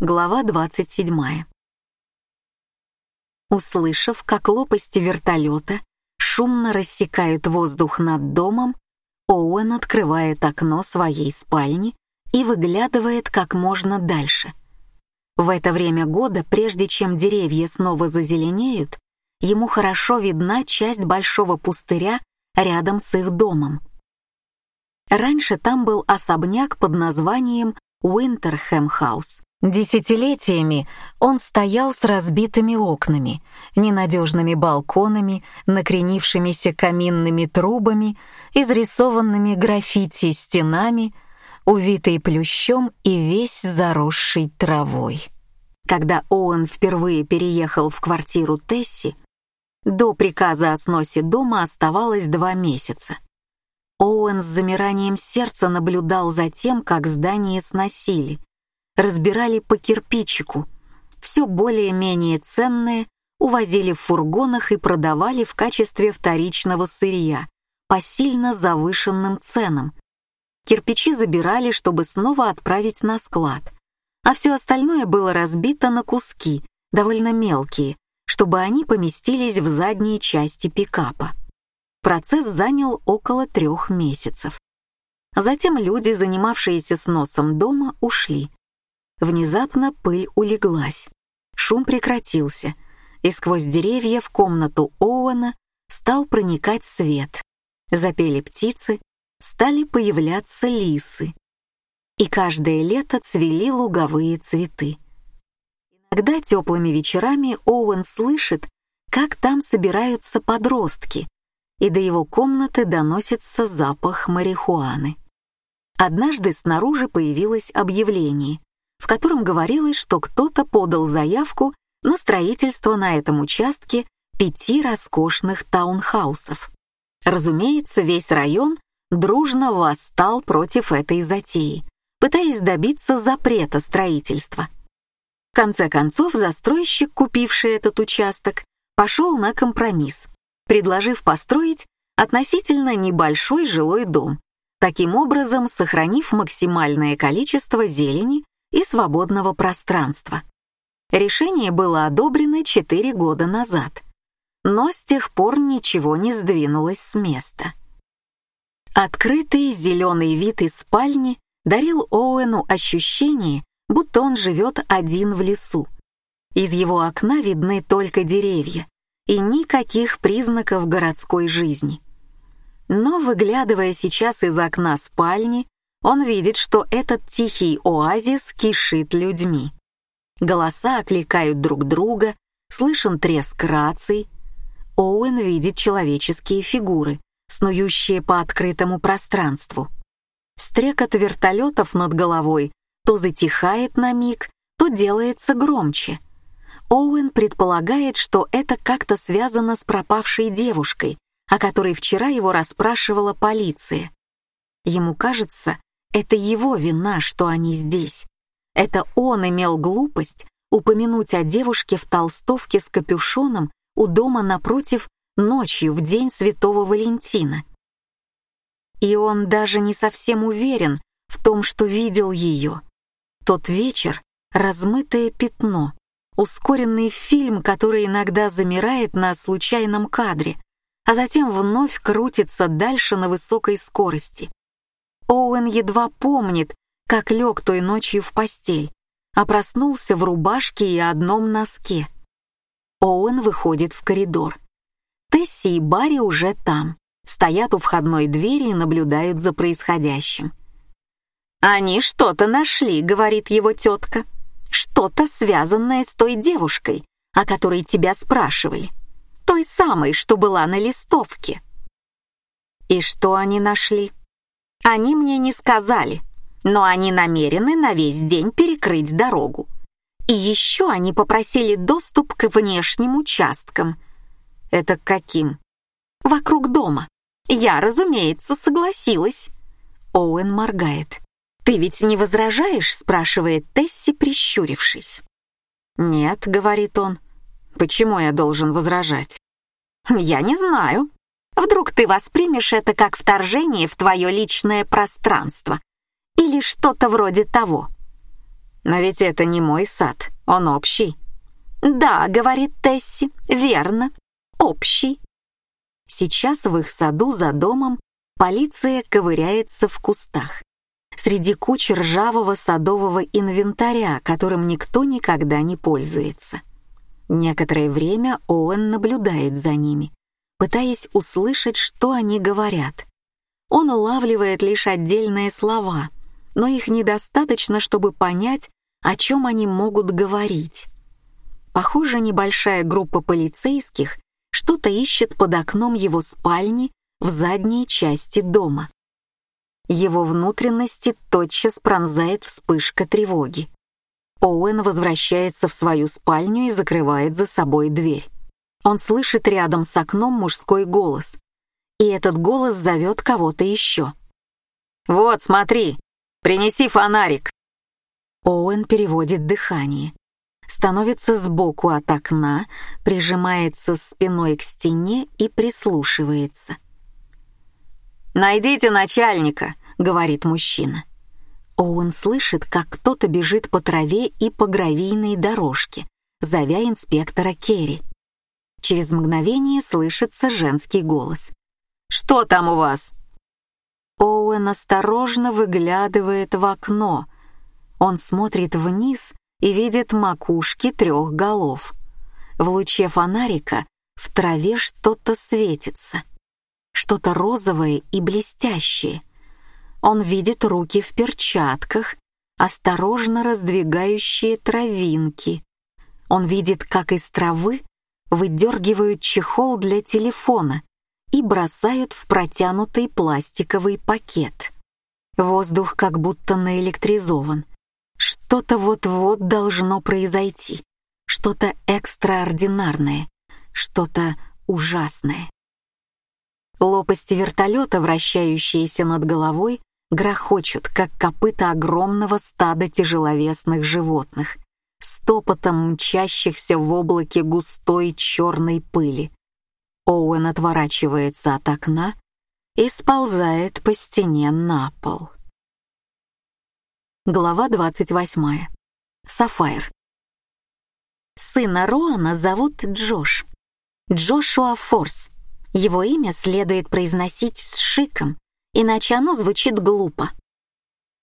Глава 27. Услышав, как лопасти вертолета шумно рассекают воздух над домом, Оуэн открывает окно своей спальни и выглядывает как можно дальше. В это время года, прежде чем деревья снова зазеленеют, ему хорошо видна часть большого пустыря рядом с их домом. Раньше там был особняк под названием Уинтерхэм Хаус. Десятилетиями он стоял с разбитыми окнами, ненадежными балконами, накренившимися каминными трубами, изрисованными граффити стенами, увитый плющом и весь заросший травой. Когда Оуэн впервые переехал в квартиру Тесси, до приказа о сносе дома оставалось два месяца. Оуэн с замиранием сердца наблюдал за тем, как здание сносили, разбирали по кирпичику, все более-менее ценное увозили в фургонах и продавали в качестве вторичного сырья по сильно завышенным ценам. Кирпичи забирали, чтобы снова отправить на склад, а все остальное было разбито на куски, довольно мелкие, чтобы они поместились в задние части пикапа. Процесс занял около трех месяцев. Затем люди, занимавшиеся сносом дома, ушли. Внезапно пыль улеглась, шум прекратился, и сквозь деревья в комнату Оуэна стал проникать свет. Запели птицы, стали появляться лисы. И каждое лето цвели луговые цветы. Иногда теплыми вечерами Оуэн слышит, как там собираются подростки, и до его комнаты доносится запах марихуаны. Однажды снаружи появилось объявление в котором говорилось, что кто-то подал заявку на строительство на этом участке пяти роскошных таунхаусов. Разумеется, весь район дружно восстал против этой затеи, пытаясь добиться запрета строительства. В конце концов, застройщик, купивший этот участок, пошел на компромисс, предложив построить относительно небольшой жилой дом, таким образом сохранив максимальное количество зелени и свободного пространства. Решение было одобрено 4 года назад, но с тех пор ничего не сдвинулось с места. Открытый зеленый вид из спальни дарил Оуэну ощущение, будто он живет один в лесу. Из его окна видны только деревья и никаких признаков городской жизни. Но, выглядывая сейчас из окна спальни, он видит, что этот тихий оазис кишит людьми. Голоса окликают друг друга, слышен треск раций. Оуэн видит человеческие фигуры, снующие по открытому пространству. Стрекот вертолетов над головой то затихает на миг, то делается громче. Оуэн предполагает, что это как-то связано с пропавшей девушкой, о которой вчера его расспрашивала полиция. Ему кажется, это его вина, что они здесь. Это он имел глупость упомянуть о девушке в толстовке с капюшоном у дома напротив ночью в день Святого Валентина. И он даже не совсем уверен в том, что видел ее. Тот вечер — размытое пятно, ускоренный фильм, который иногда замирает на случайном кадре, а затем вновь крутится дальше на высокой скорости. Оуэн едва помнит, как лег той ночью в постель, а проснулся в рубашке и одном носке. Оуэн выходит в коридор. Тесси и Барри уже там, стоят у входной двери и наблюдают за происходящим. «Они что-то нашли», — говорит его тетка. «Что-то связанное с той девушкой, о которой тебя спрашивали. Той самой, что была на листовке». «И что они нашли?» Они мне не сказали, но они намерены на весь день перекрыть дорогу. И еще они попросили доступ к внешним участкам. Это каким? Вокруг дома. Я, разумеется, согласилась. Оуэн моргает. «Ты ведь не возражаешь?» — спрашивает Тесси, прищурившись. «Нет», — говорит он. «Почему я должен возражать?» «Я не знаю. Вдруг ты воспримешь это как вторжение в твое личное пространство или что-то вроде того. «Но ведь это не мой сад, он общий». «Да», — говорит Тесси, — «верно, общий». Сейчас в их саду за домом полиция ковыряется в кустах. Среди кучи ржавого садового инвентаря, которым никто никогда не пользуется. Некоторое время Оуэн наблюдает за ними, пытаясь услышать, что они говорят. Он улавливает лишь отдельные слова, но их недостаточно, чтобы понять, о чем они могут говорить. Похоже, небольшая группа полицейских что-то ищет под окном его спальни в задней части дома. Его внутренности тотчас пронзает вспышка тревоги. Оуэн возвращается в свою спальню и закрывает за собой дверь. Он слышит рядом с окном мужской голос, и этот голос зовет кого-то еще. «Вот, смотри, принеси фонарик!» Оуэн переводит дыхание становится сбоку от окна, прижимается спиной к стене и прислушивается. «Найдите начальника», — говорит мужчина. Оуэн слышит, как кто-то бежит по траве и по гравийной дорожке, зовя инспектора Керри. Через мгновение слышится женский голос. «Что там у вас?» Оуэн осторожно выглядывает в окно. Он смотрит вниз и видит макушки трех голов. В луче фонарика в траве что-то светится, что-то розовое и блестящее. Он видит руки в перчатках, осторожно раздвигающие травинки. Он видит, как из травы выдергивают чехол для телефона и бросают в протянутый пластиковый пакет. Воздух как будто наэлектризован. Что-то вот-вот должно произойти, что-то экстраординарное, что-то ужасное. Лопасти вертолета, вращающиеся над головой, грохочут, как копыта огромного стада тяжеловесных животных, стопотом мчащихся в облаке густой черной пыли. Оуэн отворачивается от окна и сползает по стене на пол. Глава 28. Сафайр. Сына Роана зовут Джош. Джошуа Форс. Его имя следует произносить с шиком, иначе оно звучит глупо.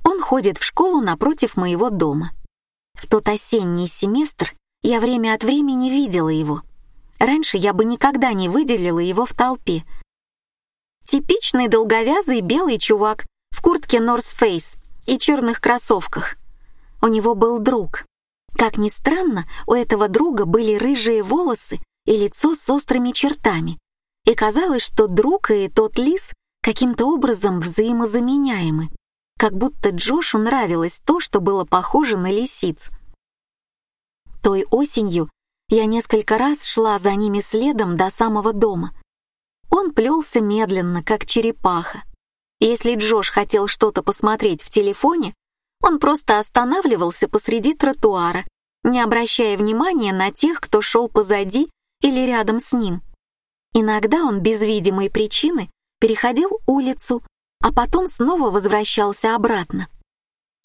Он ходит в школу напротив моего дома. В тот осенний семестр я время от времени видела его. Раньше я бы никогда не выделила его в толпе. Типичный долговязый белый чувак в куртке North Face и черных кроссовках. У него был друг. Как ни странно, у этого друга были рыжие волосы и лицо с острыми чертами. И казалось, что друг и тот лис каким-то образом взаимозаменяемы, как будто Джошу нравилось то, что было похоже на лисиц. Той осенью я несколько раз шла за ними следом до самого дома. Он плелся медленно, как черепаха, если Джош хотел что-то посмотреть в телефоне, он просто останавливался посреди тротуара, не обращая внимания на тех, кто шел позади или рядом с ним. Иногда он без видимой причины переходил улицу, а потом снова возвращался обратно.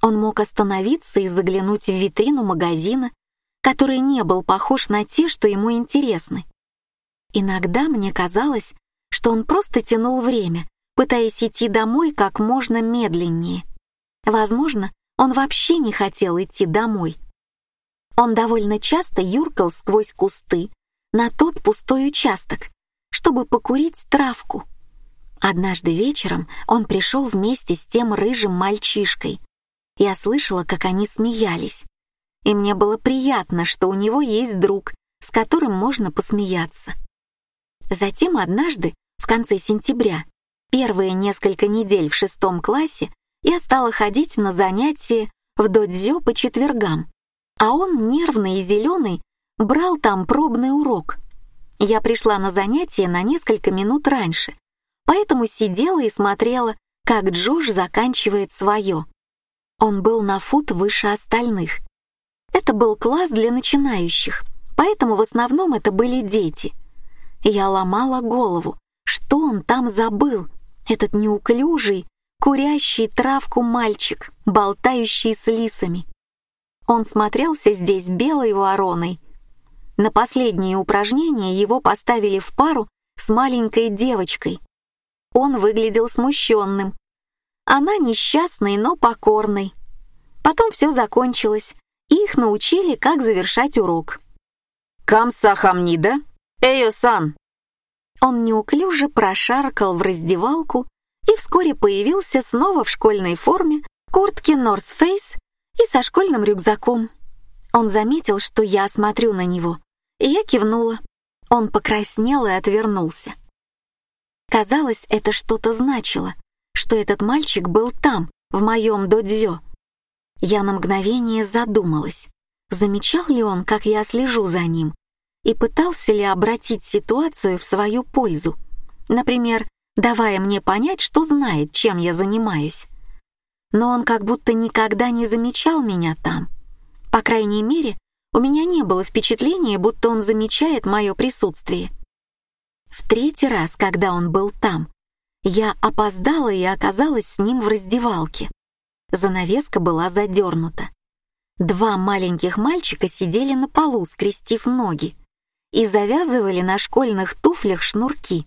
Он мог остановиться и заглянуть в витрину магазина, который не был похож на те, что ему интересны. Иногда мне казалось, что он просто тянул время, пытаясь идти домой как можно медленнее. Возможно, он вообще не хотел идти домой. Он довольно часто юркал сквозь кусты на тот пустой участок, чтобы покурить травку. Однажды вечером он пришел вместе с тем рыжим мальчишкой. Я слышала, как они смеялись. И мне было приятно, что у него есть друг, с которым можно посмеяться. Затем однажды, в конце сентября, Первые несколько недель в шестом классе я стала ходить на занятия в додзё по четвергам, а он, нервный и зеленый, брал там пробный урок. Я пришла на занятие на несколько минут раньше, поэтому сидела и смотрела, как Джош заканчивает свое. Он был на фут выше остальных. Это был класс для начинающих, поэтому в основном это были дети. Я ломала голову, что он там забыл, этот неуклюжий, курящий травку мальчик, болтающий с лисами. Он смотрелся здесь белой вороной. На последнее упражнение его поставили в пару с маленькой девочкой. Он выглядел смущенным. Она несчастной, но покорной. Потом все закончилось, их научили, как завершать урок. «Камса хамнида? Эйо-сан!» Он неуклюже прошаркал в раздевалку и вскоре появился снова в школьной форме, куртке North Face и со школьным рюкзаком. Он заметил, что я смотрю на него, и я кивнула. Он покраснел и отвернулся. Казалось, это что-то значило, что этот мальчик был там, в моем додзё. Я на мгновение задумалась, замечал ли он, как я слежу за ним, и пытался ли обратить ситуацию в свою пользу, например, давая мне понять, что знает, чем я занимаюсь. Но он как будто никогда не замечал меня там. По крайней мере, у меня не было впечатления, будто он замечает мое присутствие. В третий раз, когда он был там, я опоздала и оказалась с ним в раздевалке. Занавеска была задернута. Два маленьких мальчика сидели на полу, скрестив ноги, и завязывали на школьных туфлях шнурки.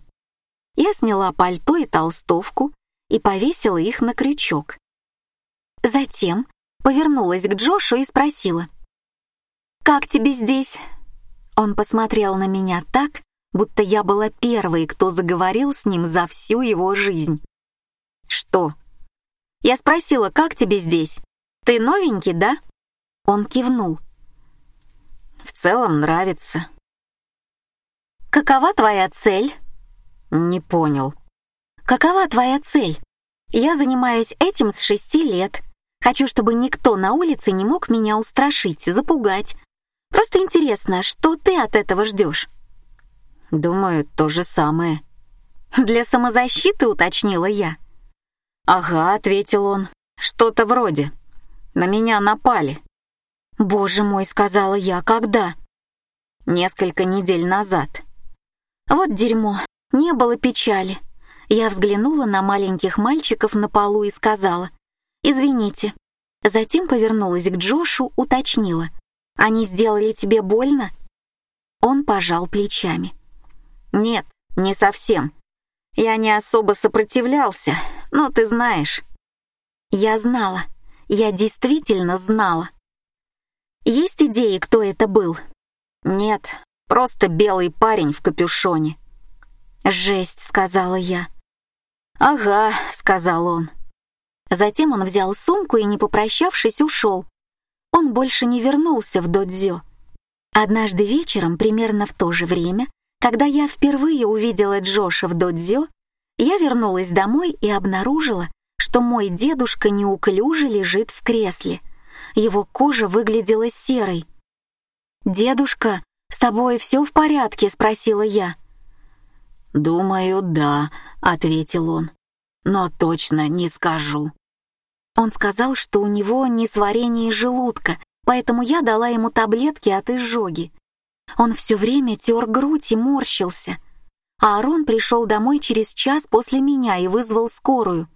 Я сняла пальто и толстовку и повесила их на крючок. Затем повернулась к Джошу и спросила. «Как тебе здесь?» Он посмотрел на меня так, будто я была первой, кто заговорил с ним за всю его жизнь. «Что?» Я спросила, как тебе здесь? Ты новенький, да? Он кивнул. В целом нравится. Какова твоя цель? Не понял. Какова твоя цель? Я занимаюсь этим с шести лет. Хочу, чтобы никто на улице не мог меня устрашить, запугать. Просто интересно, что ты от этого ждешь? Думаю, то же самое. Для самозащиты, уточнила я. «Ага», — ответил он, — «что-то вроде. На меня напали». «Боже мой», — сказала я, — «когда?» «Несколько недель назад». Вот дерьмо, не было печали. Я взглянула на маленьких мальчиков на полу и сказала, «Извините». Затем повернулась к Джошу, уточнила, «Они сделали тебе больно?» Он пожал плечами. «Нет, не совсем. Я не особо сопротивлялся, но ты знаешь. Я знала. Я действительно знала. Есть идеи, кто это был? Нет, просто белый парень в капюшоне. Жесть, сказала я. Ага, сказал он. Затем он взял сумку и, не попрощавшись, ушел. Он больше не вернулся в додзё. Однажды вечером, примерно в то же время, когда я впервые увидела Джоша в додзё, я вернулась домой и обнаружила, что мой дедушка неуклюже лежит в кресле. Его кожа выглядела серой. «Дедушка, с тобой все в порядке?» — спросила я. «Думаю, да», — ответил он. «Но точно не скажу». Он сказал, что у него несварение желудка, поэтому я дала ему таблетки от изжоги. Он все время тер грудь и морщился. А Аарон пришел домой через час после меня и вызвал скорую.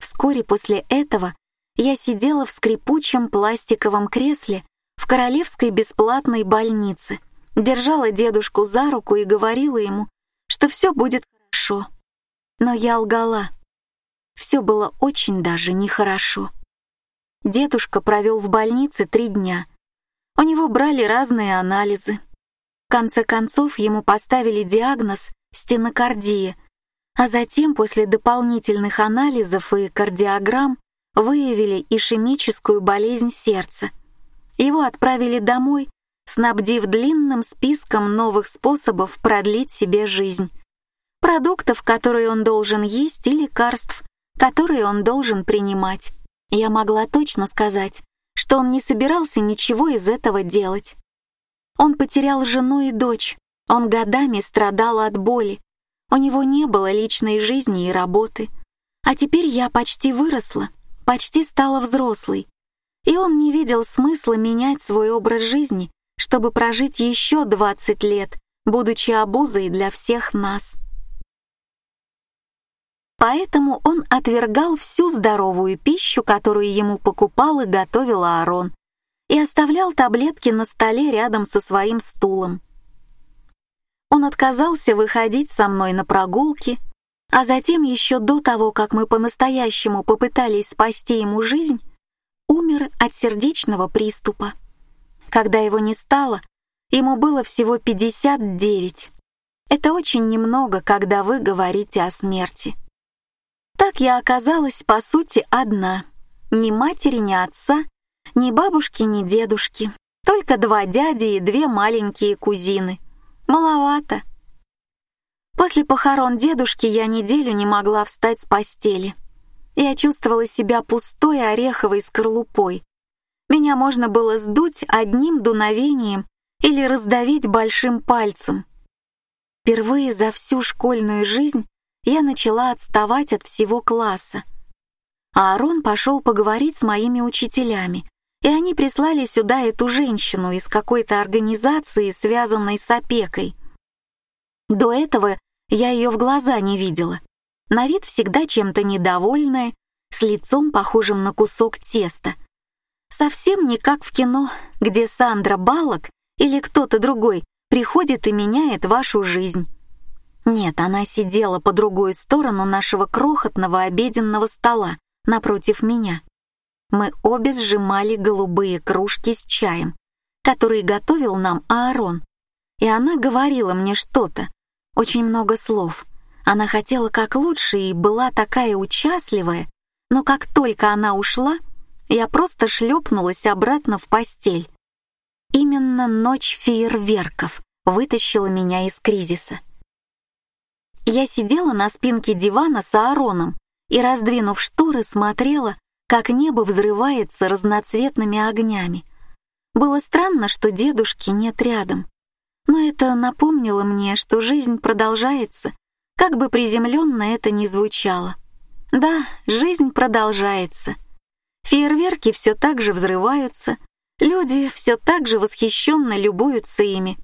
Вскоре после этого я сидела в скрипучем пластиковом кресле в королевской бесплатной больнице, держала дедушку за руку и говорила ему, что все будет хорошо. Но я лгала. Все было очень даже нехорошо. Дедушка провел в больнице три дня. У него брали разные анализы, в конце концов ему поставили диагноз стенокардия, а затем после дополнительных анализов и кардиограмм выявили ишемическую болезнь сердца. Его отправили домой, снабдив длинным списком новых способов продлить себе жизнь. Продуктов, которые он должен есть, и лекарств, которые он должен принимать. Я могла точно сказать, что он не собирался ничего из этого делать. Он потерял жену и дочь. Он годами страдал от боли. У него не было личной жизни и работы. А теперь я почти выросла, почти стала взрослой. И он не видел смысла менять свой образ жизни, чтобы прожить еще 20 лет, будучи обузой для всех нас. Поэтому он отвергал всю здоровую пищу, которую ему покупал и готовил Аарон, и оставлял таблетки на столе рядом со своим стулом. Он отказался выходить со мной на прогулки, а затем еще до того, как мы по-настоящему попытались спасти ему жизнь, умер от сердечного приступа. Когда его не стало, ему было всего 59. Это очень немного, когда вы говорите о смерти. Так я оказалась, по сути, одна. Ни матери, ни отца, ни бабушки, ни дедушки. Только два дяди и две маленькие кузины. Маловато. После похорон дедушки я неделю не могла встать с постели. Я чувствовала себя пустой ореховой скорлупой. Меня можно было сдуть одним дуновением или раздавить большим пальцем. Впервые за всю школьную жизнь я начала отставать от всего класса. А Арон пошел поговорить с моими учителями, и они прислали сюда эту женщину из какой-то организации, связанной с опекой. До этого я ее в глаза не видела. На вид всегда чем-то недовольная, с лицом похожим на кусок теста. Совсем не как в кино, где Сандра Баллок или кто-то другой приходит и меняет вашу жизнь. Нет, она сидела по другую сторону нашего крохотного обеденного стола, напротив меня. Мы обе сжимали голубые кружки с чаем, который готовил нам Аарон. И она говорила мне что-то, очень много слов. Она хотела как лучше и была такая участливая, но как только она ушла, я просто шлепнулась обратно в постель. Именно ночь фейерверков вытащила меня из кризиса. Я сидела на спинке дивана с Аароном и, раздвинув шторы, смотрела, как небо взрывается разноцветными огнями. Было странно, что дедушки нет рядом. Но это напомнило мне, что жизнь продолжается, как бы приземленно это ни звучало. Да, жизнь продолжается. Фейерверки все так же взрываются, люди все так же восхищенно любуются ими,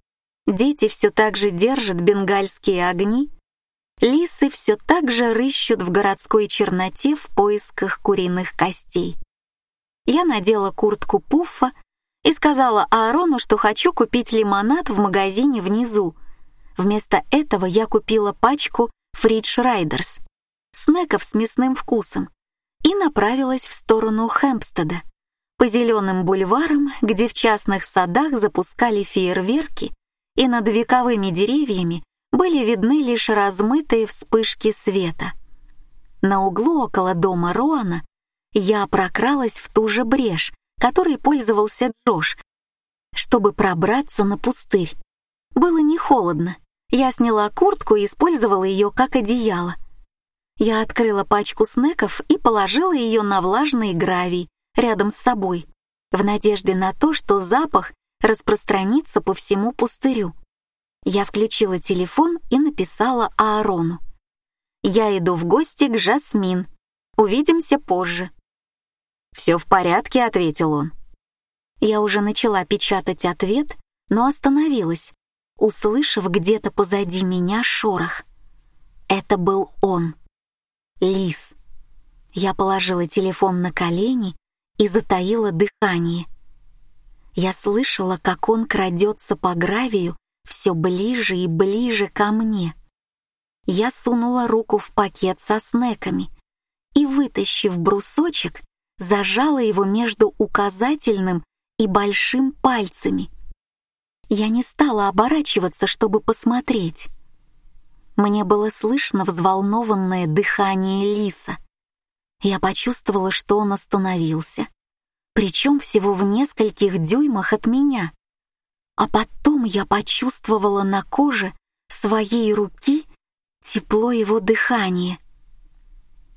дети все так же держат бенгальские огни, лисы все так же рыщут в городской черноте в поисках куриных костей. Я надела куртку пуффа и сказала Аарону, что хочу купить лимонад в магазине внизу. Вместо этого я купила пачку Фридж Райдерс, снеков с мясным вкусом, и направилась в сторону Хэмпстеда, по зеленым бульварам, где в частных садах запускали фейерверки, и над вековыми деревьями были видны лишь размытые вспышки света. На углу около дома Роана я прокралась в ту же брешь, которой пользовался Джош, чтобы пробраться на пустырь. Было не холодно. Я сняла куртку и использовала ее как одеяло. Я открыла пачку снеков и положила ее на влажный гравий рядом с собой, в надежде на то, что запах распространится по всему пустырю. Я включила телефон и написала Аарону. «Я иду в гости к Жасмин. Увидимся позже». «Все в порядке», — ответил он. Я уже начала печатать ответ, но остановилась, услышав где-то позади меня шорох. Это был он. Лис. Я положила телефон на колени и затаила дыхание. Я слышала, как он крадется по гравию все ближе и ближе ко мне. Я сунула руку в пакет со снеками и, вытащив брусочек, зажала его между указательным и большим пальцами. Я не стала оборачиваться, чтобы посмотреть. Мне было слышно взволнованное дыхание лиса. Я почувствовала, что он остановился, причем всего в нескольких дюймах от меня. А потом я почувствовала на коже своей руки тепло его дыхания.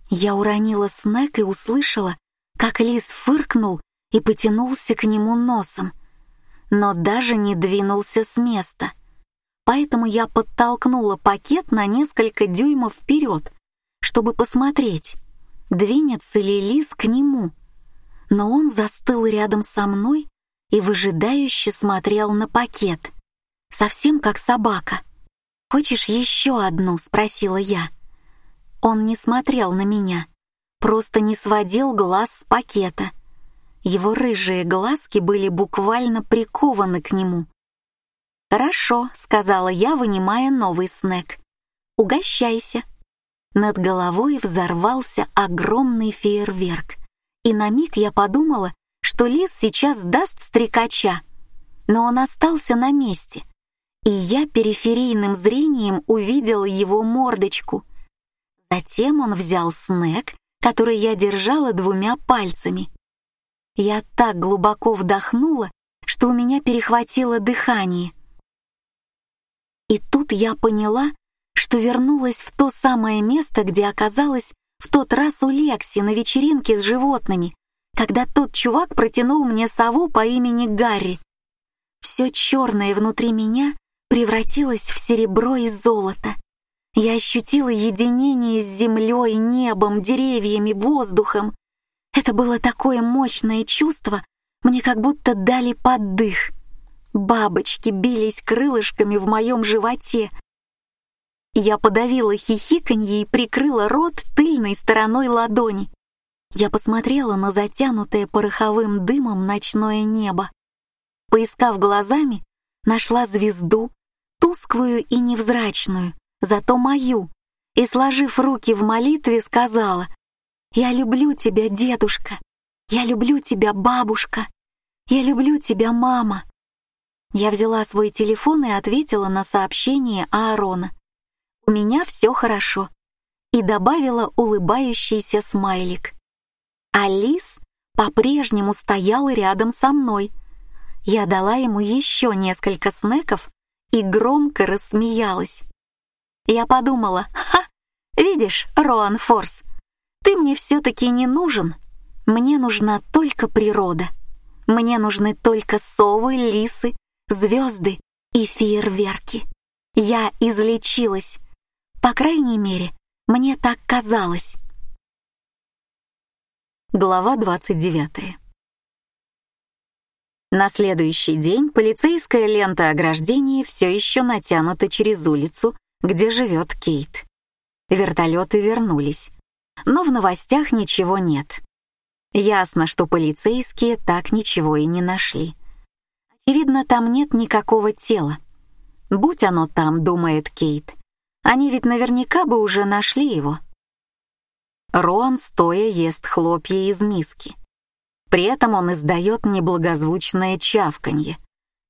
Я уронила снег и услышала, как лис фыркнул и потянулся к нему носом, но даже не двинулся с места. Поэтому я подтолкнула пакет на несколько дюймов вперед, чтобы посмотреть, двинется ли лис к нему. Но он застыл рядом со мной и выжидающе смотрел на пакет, совсем как собака. «Хочешь еще одну?» — спросила я. Он не смотрел на меня — просто не сводил глаз с пакета. Его рыжие глазки были буквально прикованы к нему. «Хорошо», — сказала я, вынимая новый снэк. «Угощайся». Над головой взорвался огромный фейерверк, и на миг я подумала, что лис сейчас даст стрекача. Но он остался на месте, и я периферийным зрением увидела его мордочку. Затем он взял снэк, который я держала двумя пальцами. Я так глубоко вдохнула, что у меня перехватило дыхание. И тут я поняла, что вернулась в то самое место, где оказалась в тот раз у Лекси на вечеринке с животными, когда тот чувак протянул мне сову по имени Гарри. Все черное внутри меня превратилось в серебро и золото. Я ощутила единение с землей, небом, деревьями, воздухом. Это было такое мощное чувство, мне как будто дали поддых. Бабочки бились крылышками в моем животе. Я подавила хихиканье и прикрыла рот тыльной стороной ладони. Я посмотрела на затянутое пороховым дымом ночное небо. Поискав глазами, нашла звезду, тусклую и невзрачную, зато мою, и, сложив руки в молитве, сказала «Я люблю тебя, дедушка! Я люблю тебя, бабушка! Я люблю тебя, мама!» Я взяла свой телефон и ответила на сообщение Аарона. «У меня все хорошо», и добавила улыбающийся смайлик. Алис по-прежнему стоял рядом со мной. Я дала ему еще несколько снеков и громко рассмеялась. Я подумала, ха, видишь, Роан Форс, ты мне все-таки не нужен. Мне нужна только природа. Мне нужны только совы, лисы, звезды и фейерверки. Я излечилась. По крайней мере, мне так казалось. Глава 29. На следующий день полицейская лента ограждения все еще натянута через улицу, где живет Кейт. Вертолеты вернулись, но в новостях ничего нет. Ясно, что полицейские так ничего и не нашли. Очевидно, там нет никакого тела. Будь оно там, думает Кейт, они ведь наверняка бы уже нашли его. Роан стоя ест хлопья из миски. При этом он издает неблагозвучное чавканье,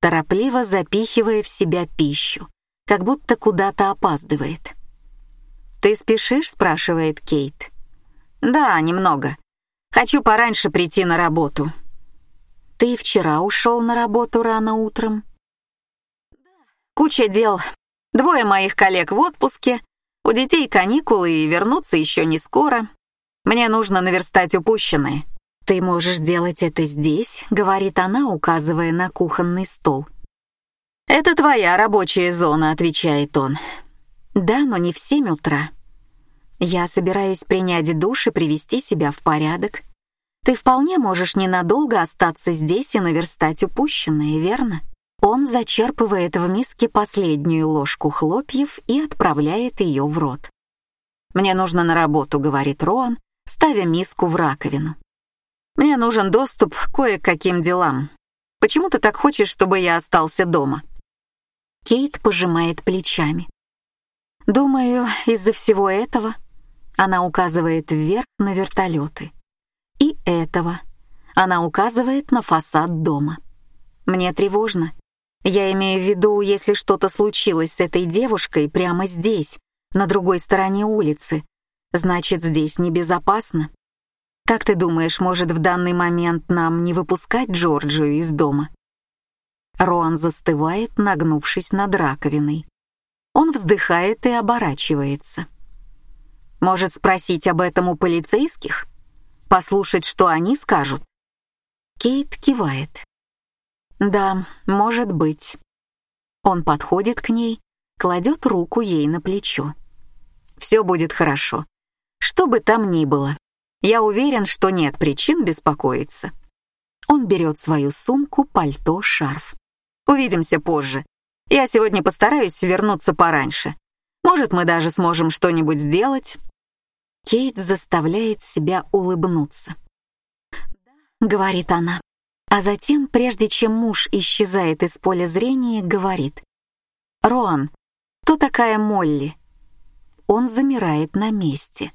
торопливо запихивая в себя пищу, как будто куда-то опаздывает. «Ты спешишь?» — спрашивает Кейт. «Да, немного. Хочу пораньше прийти на работу», ты вчера ушел на работу рано утром? Куча дел. Двое моих коллег в отпуске, у детей каникулы и вернуться еще не скоро. Мне нужно наверстать упущенное. Ты можешь делать это здесь, говорит она, указывая на кухонный стол. Это твоя рабочая зона, отвечает он. Да, но не в семь утра. Я собираюсь принять душ и привести себя в порядок. Ты вполне можешь ненадолго остаться здесь и наверстать упущенное, верно? Он зачерпывает в миске последнюю ложку хлопьев и отправляет ее в рот. «Мне нужно на работу», — говорит Роан, ставя миску в раковину. «Мне нужен доступ к кое-каким делам. Почему ты так хочешь, чтобы я остался дома?» Кейт пожимает плечами. «Думаю, из-за всего этого...» Она указывает вверх на вертолеты и этого. Она указывает на фасад дома. Мне тревожно. Я имею в виду, если что-то случилось с этой девушкой прямо здесь, на другой стороне улицы, значит, здесь небезопасно. Как ты думаешь, может в данный момент нам не выпускать Джорджию из дома? Роан застывает, нагнувшись над раковиной. Он вздыхает и оборачивается. Может спросить об этом у полицейских? Послушать, что они скажут?» Кейт кивает. «Да, может быть». Он подходит к ней, кладет руку ей на плечо. «Все будет хорошо. Что бы там ни было. Я уверен, что нет причин беспокоиться». Он берет свою сумку, пальто, шарф. «Увидимся позже. Я сегодня постараюсь вернуться пораньше. Может, мы даже сможем что-нибудь сделать, Кейт заставляет себя улыбнуться. говорит она. А затем, прежде чем муж исчезает из поля зрения, говорит. «Роан, кто такая Молли?» Он замирает на месте.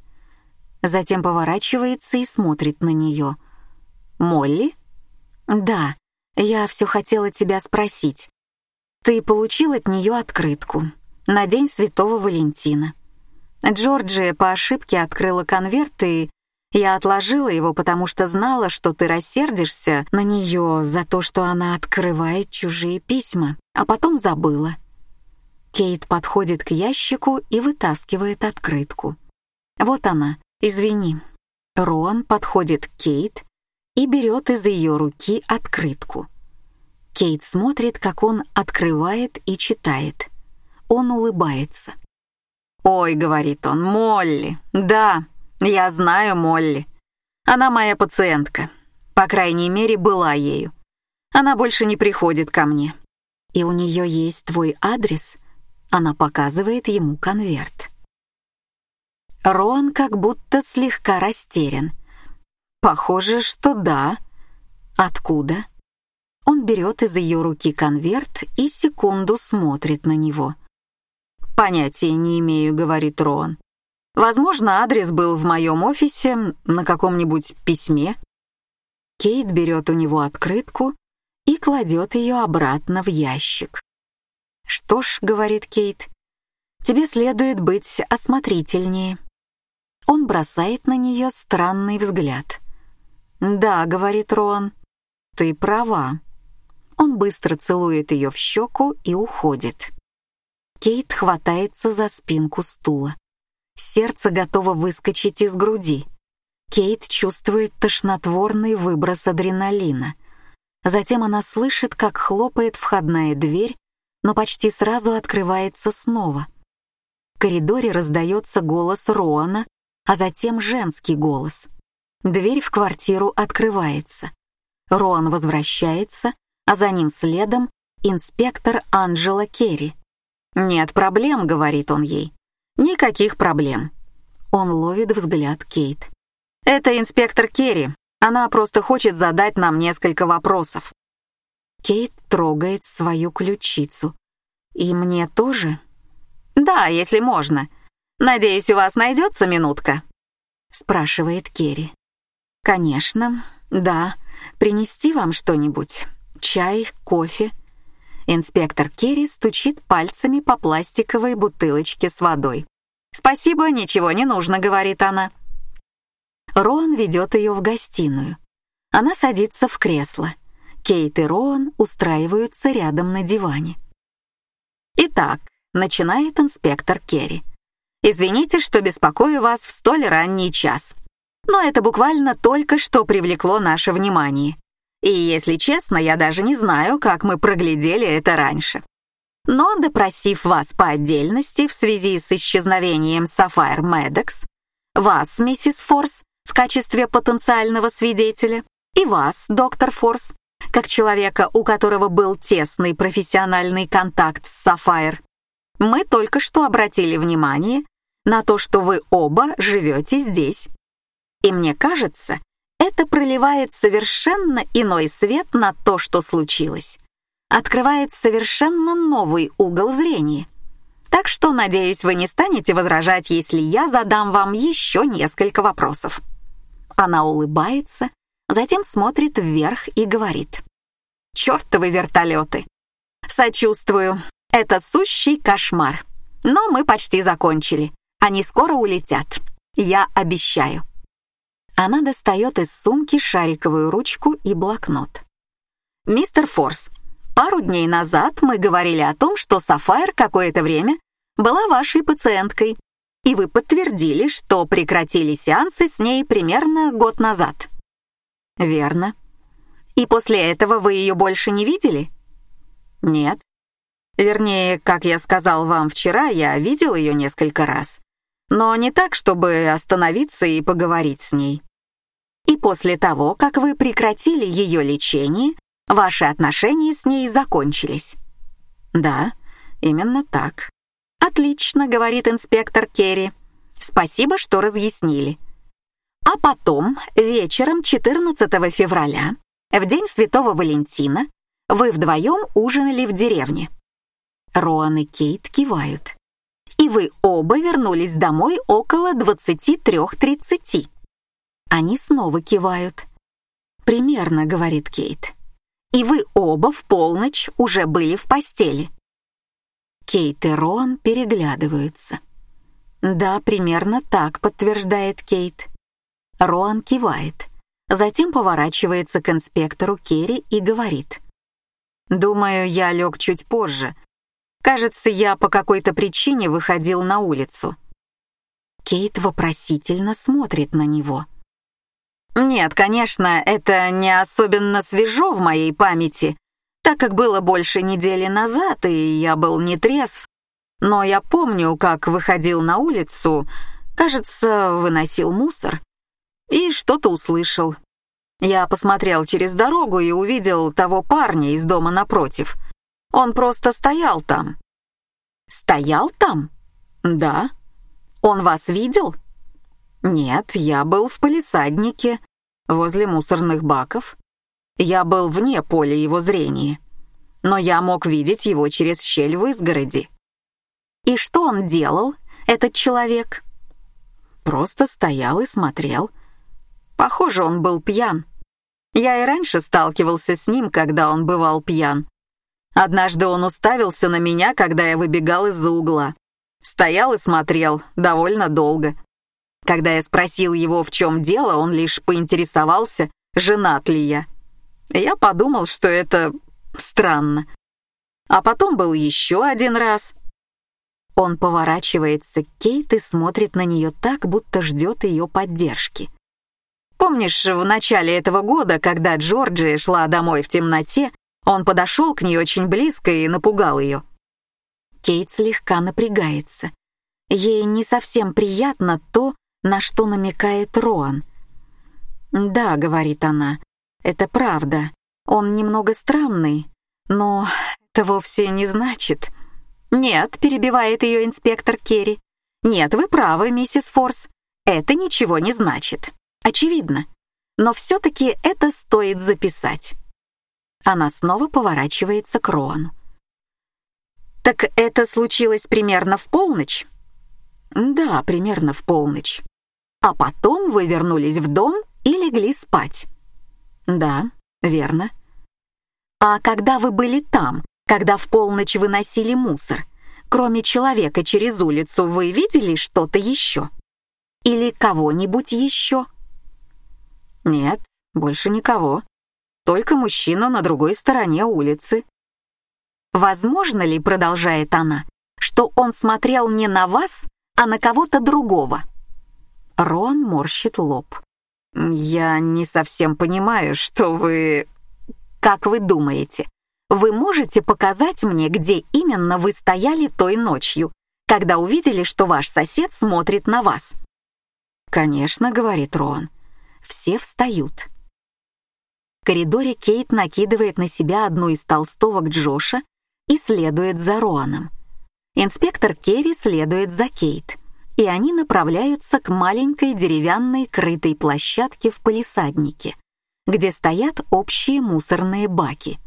Затем поворачивается и смотрит на нее. «Молли?» «Да, я все хотела тебя спросить. Ты получил от нее открытку на День Святого Валентина. Джорджия по ошибке открыла конверт, и я отложила его, потому что знала, что ты рассердишься на нее за то, что она открывает чужие письма, а потом забыла. Кейт подходит к ящику и вытаскивает открытку. Вот она, извини. Роан подходит к Кейт и берет из ее руки открытку. Кейт смотрит, как он открывает и читает. Он улыбается. «Ой», — говорит он, — «Молли, да, я знаю Молли. Она моя пациентка. По крайней мере, была ею. Она больше не приходит ко мне. И у нее есть твой адрес. Она показывает ему конверт. Рон как будто слегка растерян. Похоже, что да. Откуда? Он берет из ее руки конверт и секунду смотрит на него. Понятия не имею, говорит Рон. Возможно, адрес был в моем офисе, на каком-нибудь письме. Кейт берет у него открытку и кладет ее обратно в ящик. «Что ж», — говорит Кейт, — «тебе следует быть осмотрительнее». Он бросает на нее странный взгляд. «Да», — говорит Роан, — «ты права». Он быстро целует ее в щеку и уходит. Кейт хватается за спинку стула. Сердце готово выскочить из груди. Кейт чувствует тошнотворный выброс адреналина. Затем она слышит, как хлопает входная дверь, но почти сразу открывается снова. В коридоре раздается голос Роана, а затем женский голос. Дверь в квартиру открывается. Роан возвращается, а за ним следом инспектор Анджела Керри. «Нет проблем», — говорит он ей. Никаких проблем. Он ловит взгляд Кейт. Это инспектор Керри. Она просто хочет задать нам несколько вопросов. Кейт трогает свою ключицу. И мне тоже? Да, если можно. Надеюсь, у вас найдется минутка? Спрашивает Керри. Конечно, да. Принести вам что-нибудь? Чай, кофе? Инспектор Керри стучит пальцами по пластиковой бутылочке с водой. «Спасибо, ничего не нужно», — говорит она. Роан ведет ее в гостиную. Она садится в кресло. Кейт и Роан устраиваются рядом на диване. «Итак», — начинает инспектор Керри. «Извините, что беспокою вас в столь ранний час. Но это буквально только что привлекло наше внимание. И, если честно, я даже не знаю, как мы проглядели это раньше. Но, допросив вас по отдельности в связи с исчезновением Сафайр Медекс, вас, миссис Форс, в качестве потенциального свидетеля, и вас, доктор Форс, как человека, у которого был тесный профессиональный контакт с Сафайр, мы только что обратили внимание на то, что вы оба живете здесь. И мне кажется, это проливает совершенно иной свет на то, что случилось. Открывает совершенно новый угол зрения. Так что, надеюсь, вы не станете возражать, если я задам вам еще несколько вопросов. Она улыбается, затем смотрит вверх и говорит. «Чертовы вертолеты! Сочувствую, это сущий кошмар. Но мы почти закончили. Они скоро улетят. Я обещаю». Она достает из сумки шариковую ручку и блокнот. «Мистер Форс, пару дней назад мы говорили о том, что Сафайр какое-то время была вашей пациенткой, и вы подтвердили, что прекратили сеансы с ней примерно год назад». «Верно. И после этого вы ее больше не видели?» «Нет. Вернее, как я сказал вам вчера, я видел ее несколько раз, но не так, чтобы остановиться и поговорить с ней. И после того, как вы прекратили ее лечение, ваши отношения с ней закончились. Да, именно так. Отлично, говорит инспектор Керри. Спасибо, что разъяснили. А потом, вечером 14 февраля, в день Святого Валентина, вы вдвоем ужинали в деревне. Роан и Кейт кивают. И вы оба вернулись домой около 23.30. Они снова кивают. «Примерно», — говорит Кейт. «И вы оба в полночь уже были в постели». Кейт и Роан переглядываются. «Да, примерно так», — подтверждает Кейт. Роан кивает, затем поворачивается к инспектору Керри и говорит. «Думаю, я лег чуть позже. Кажется, я по какой-то причине выходил на улицу». Кейт вопросительно смотрит на него. Нет, конечно, это не особенно свежо в моей памяти, так как было больше недели назад, и я был не трезв. Но я помню, как выходил на улицу, кажется, выносил мусор, и что-то услышал. Я посмотрел через дорогу и увидел того парня из дома напротив. Он просто стоял там. Стоял там? Да. Он вас видел? Нет, я был в полисаднике, возле мусорных баков. Я был вне поля его зрения, но я мог видеть его через щель в изгороди. И что он делал, этот человек? Просто стоял и смотрел. Похоже, он был пьян. Я и раньше сталкивался с ним, когда он бывал пьян. Однажды он уставился на меня, когда я выбегал из-за угла. Стоял и смотрел довольно долго. Когда я спросил его, в чем дело, он лишь поинтересовался, женат ли я. Я подумал, что это странно. А потом был еще один раз. Он поворачивается к Кейт и смотрит на нее так, будто ждет ее поддержки. Помнишь, в начале этого года, когда Джорджия шла домой в темноте, он подошел к ней очень близко и напугал ее? Кейт слегка напрягается. Ей не совсем приятно то, на что намекает Роан. «Да», — говорит она, — «это правда. Он немного странный, но это вовсе не значит...» «Нет», — перебивает ее инспектор Керри. «Нет, вы правы, миссис Форс. Это ничего не значит. Очевидно. Но все-таки это стоит записать». Она снова поворачивается к Роану. «Так это случилось примерно в полночь?» «Да, примерно в полночь». «А потом вы вернулись в дом и легли спать?» «Да, верно». «А когда вы были там, когда в полночь выносили мусор, кроме человека через улицу, вы видели что-то еще? Или кого-нибудь еще?» «Нет, больше никого. Только мужчина на другой стороне улицы». «Возможно ли, — продолжает она, — что он смотрел не на вас, а на кого-то другого?» Рон морщит лоб. «Я не совсем понимаю, что вы...» «Как вы думаете, вы можете показать мне, где именно вы стояли той ночью, когда увидели, что ваш сосед смотрит на вас?» «Конечно», — говорит Рон. Все встают. В коридоре Кейт накидывает на себя одну из толстовок Джоша и следует за Роаном. Инспектор Керри следует за Кейт, и они направляются к маленькой деревянной крытой площадке в палисаднике, где стоят общие мусорные баки.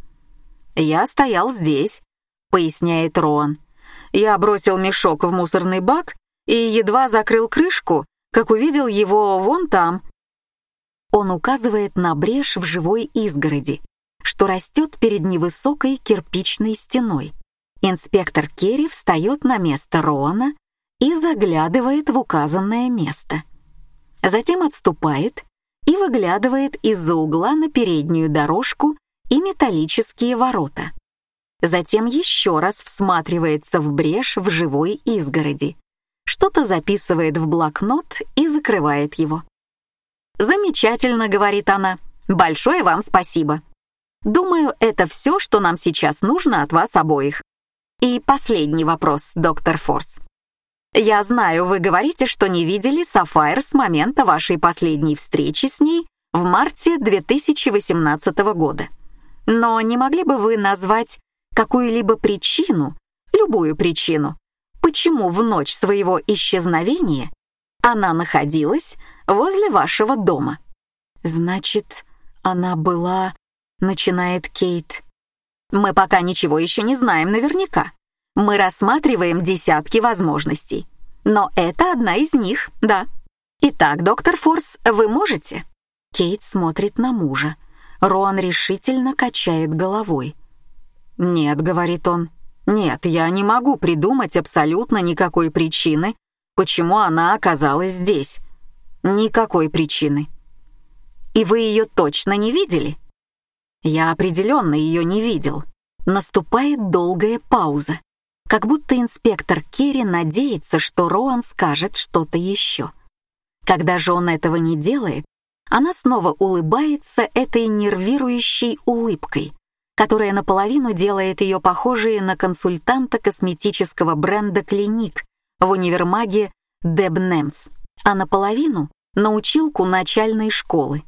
«Я стоял здесь», — поясняет Роан. «Я бросил мешок в мусорный бак и едва закрыл крышку, как увидел его вон там». Он указывает на брешь в живой изгороди, что растет перед невысокой кирпичной стеной. Инспектор Керри встает на место Роана и заглядывает в указанное место. Затем отступает и выглядывает из-за угла на переднюю дорожку и металлические ворота. Затем еще раз всматривается в брешь в живой изгороди, что-то записывает в блокнот и закрывает его. «Замечательно», — говорит она. «Большое вам спасибо. Думаю, это все, что нам сейчас нужно от вас обоих. И последний вопрос, доктор Форс. Я знаю, вы говорите, что не видели Сафайр с момента вашей последней встречи с ней в марте 2018 года. Но не могли бы вы назвать какую-либо причину, любую причину, почему в ночь своего исчезновения она находилась возле вашего дома». «Значит, она была...» — начинает Кейт. «Мы пока ничего еще не знаем наверняка. Мы рассматриваем десятки возможностей. Но это одна из них, да. Итак, доктор Форс, вы можете?» Кейт смотрит на мужа. Роан решительно качает головой. «Нет», — говорит он, — «нет, я не могу придумать абсолютно никакой причины, почему она оказалась здесь. Никакой причины. И вы ее точно не видели?» «Я определенно ее не видел». Наступает долгая пауза, как будто инспектор Керри надеется, что Роан скажет что-то еще. Когда же он этого не делает, она снова улыбается этой нервирующей улыбкой, которая наполовину делает ее похожей на консультанта косметического бренда «Клиник» в универмаге Дебнемс, а наполовину — на училку начальной школы.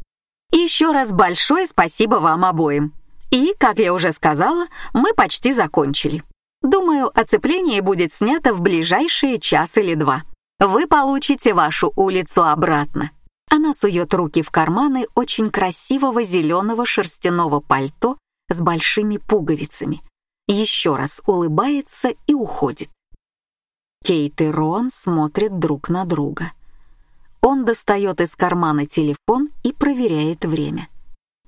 Еще раз большое спасибо вам обоим. И, как я уже сказала, мы почти закончили. Думаю, оцепление будет снято в ближайшие час или два. Вы получите вашу улицу обратно. Она сует руки в карманы очень красивого зеленого шерстяного пальто с большими пуговицами, еще раз улыбается и уходит. Кейт и Рон смотрят друг на друга. Он достает из кармана телефон и проверяет время.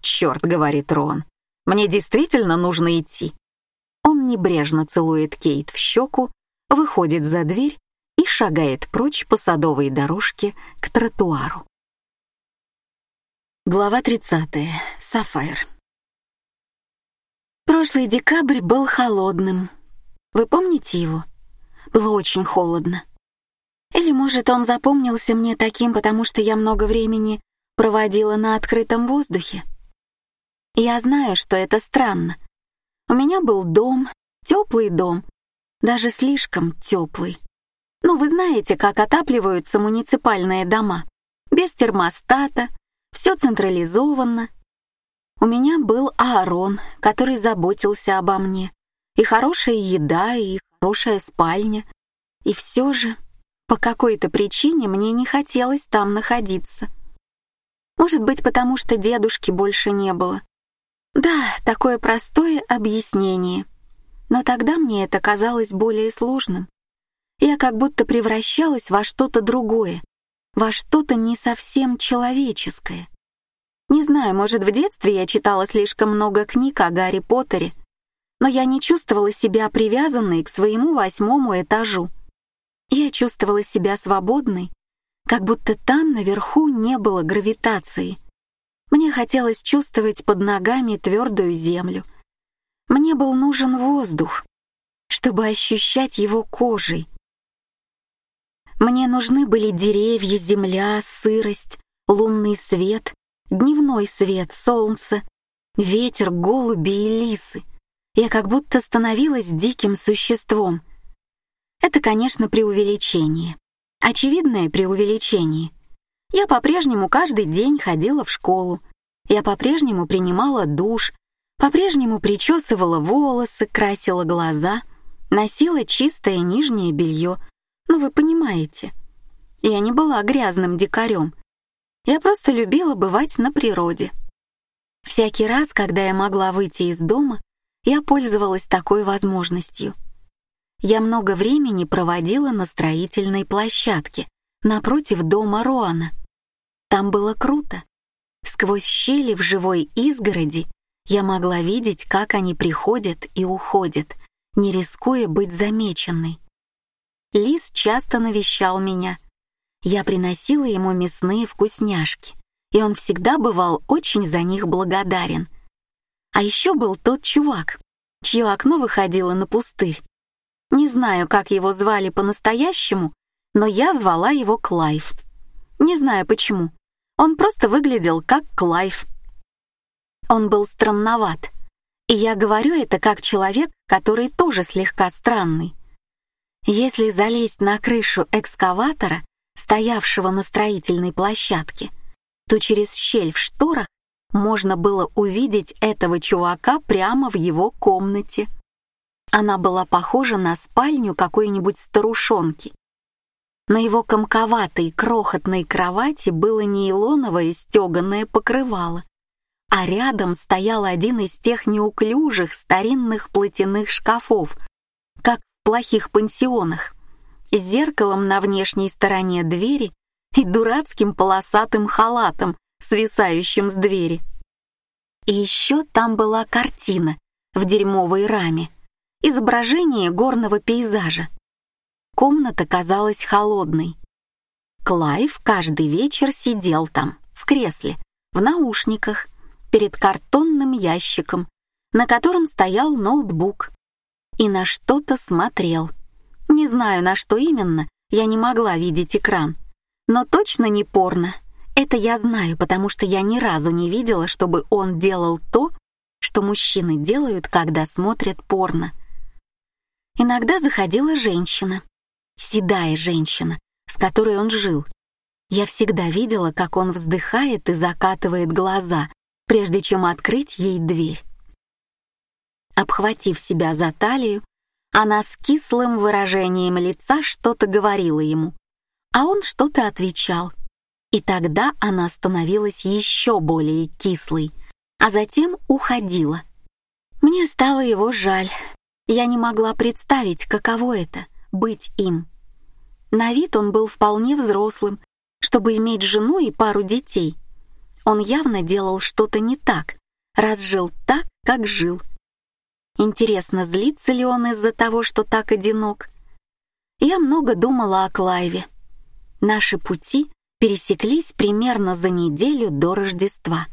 «Черт», — говорит Рон, — «мне действительно нужно идти». Он небрежно целует Кейт в щеку, выходит за дверь и шагает прочь по садовой дорожке к тротуару. Глава 30. Сафайр. Прошлый декабрь был холодным. Вы помните его? Было очень холодно. Или, может, он запомнился мне таким, потому что я много времени проводила на открытом воздухе? Я знаю, что это странно, у меня был дом, теплый дом, даже слишком теплый. Ну, вы знаете, как отапливаются муниципальные дома. Без термостата, все централизованно. У меня был Аарон, который заботился обо мне. И хорошая еда, и хорошая спальня. И все же, по какой-то причине мне не хотелось там находиться. Может быть, потому что дедушки больше не было. Да, такое простое объяснение. Но тогда мне это казалось более сложным. Я как будто превращалась во что-то другое, во что-то не совсем человеческое. Не знаю, может, в детстве я читала слишком много книг о Гарри Поттере, но я не чувствовала себя привязанной к своему восьмому этажу. Я чувствовала себя свободной, как будто там наверху не было гравитации — мне хотелось чувствовать под ногами твердую землю. Мне был нужен воздух, чтобы ощущать его кожей. Мне нужны были деревья, земля, сырость, лунный свет, дневной свет, солнце, ветер, голуби и лисы. Я как будто становилась диким существом. Это, конечно, преувеличение. Очевидное преувеличение. Я по-прежнему каждый день ходила в школу. Я по-прежнему принимала душ, по-прежнему причесывала волосы, красила глаза, носила чистое нижнее белье. Ну, вы понимаете. Я не была грязным дикарем. Я просто любила бывать на природе. Всякий раз, когда я могла выйти из дома, я пользовалась такой возможностью. Я много времени проводила на строительной площадке напротив дома Роана — там было круто. Сквозь щели в живой изгороди я могла видеть, как они приходят и уходят, не рискуя быть замеченной. Лис часто навещал меня. Я приносила ему мясные вкусняшки, и он всегда бывал очень за них благодарен. А еще был тот чувак, чье окно выходило на пустырь. Не знаю, как его звали по-настоящему, но я звала его Клайв. Не знаю почему. Он просто выглядел как Клайв. Он был странноват. И я говорю это как человек, который тоже слегка странный. Если залезть на крышу экскаватора, стоявшего на строительной площадке, то через щель в шторах можно было увидеть этого чувака прямо в его комнате. Она была похожа на спальню какой-нибудь старушонки. На его комковатой крохотной кровати было нейлоновое стеганое покрывало, а рядом стоял один из тех неуклюжих старинных платяных шкафов, как в плохих пансионах, с зеркалом на внешней стороне двери и дурацким полосатым халатом, свисающим с двери. И еще там была картина в дерьмовой раме, изображение горного пейзажа. Комната казалась холодной. Клайв каждый вечер сидел там, в кресле, в наушниках, перед картонным ящиком, на котором стоял ноутбук, и на что-то смотрел. Не знаю, на что именно, я не могла видеть экран. Но точно не порно. Это я знаю, потому что я ни разу не видела, чтобы он делал то, что мужчины делают, когда смотрят порно. Иногда заходила женщина, седая женщина, с которой он жил. Я всегда видела, как он вздыхает и закатывает глаза, прежде чем открыть ей дверь. Обхватив себя за талию, она с кислым выражением лица что-то говорила ему, а он что-то отвечал. И тогда она становилась еще более кислой, а затем уходила. Мне стало его жаль. Я не могла представить, каково это — быть им. На вид он был вполне взрослым, чтобы иметь жену и пару детей. Он явно делал что-то не так, раз жил так, как жил. Интересно, злится ли он из-за того, что так одинок? Я много думала о Клайве. Наши пути пересеклись примерно за неделю до Рождества.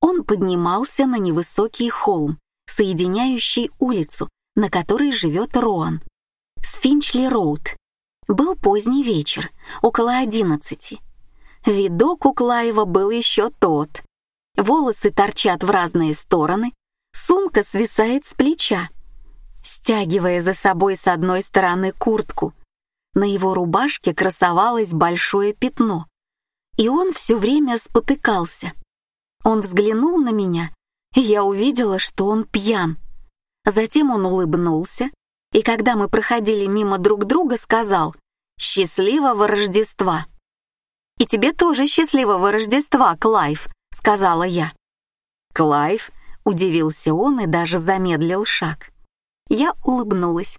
Он поднимался на невысокий холм, соединяющий улицу, на которой живет Роан, с Финчли-Роуд, был поздний вечер, около одиннадцати. Видок у Клаева был еще тот. Волосы торчат в разные стороны, сумка свисает с плеча, стягивая за собой с одной стороны куртку. На его рубашке красовалось большое пятно, и он все время спотыкался. Он взглянул на меня, и я увидела, что он пьян. Затем он улыбнулся, и когда мы проходили мимо друг друга, сказал «Счастливого Рождества!» «И тебе тоже счастливого Рождества, Клайв», — сказала я. «Клайв?» — удивился он и даже замедлил шаг. Я улыбнулась.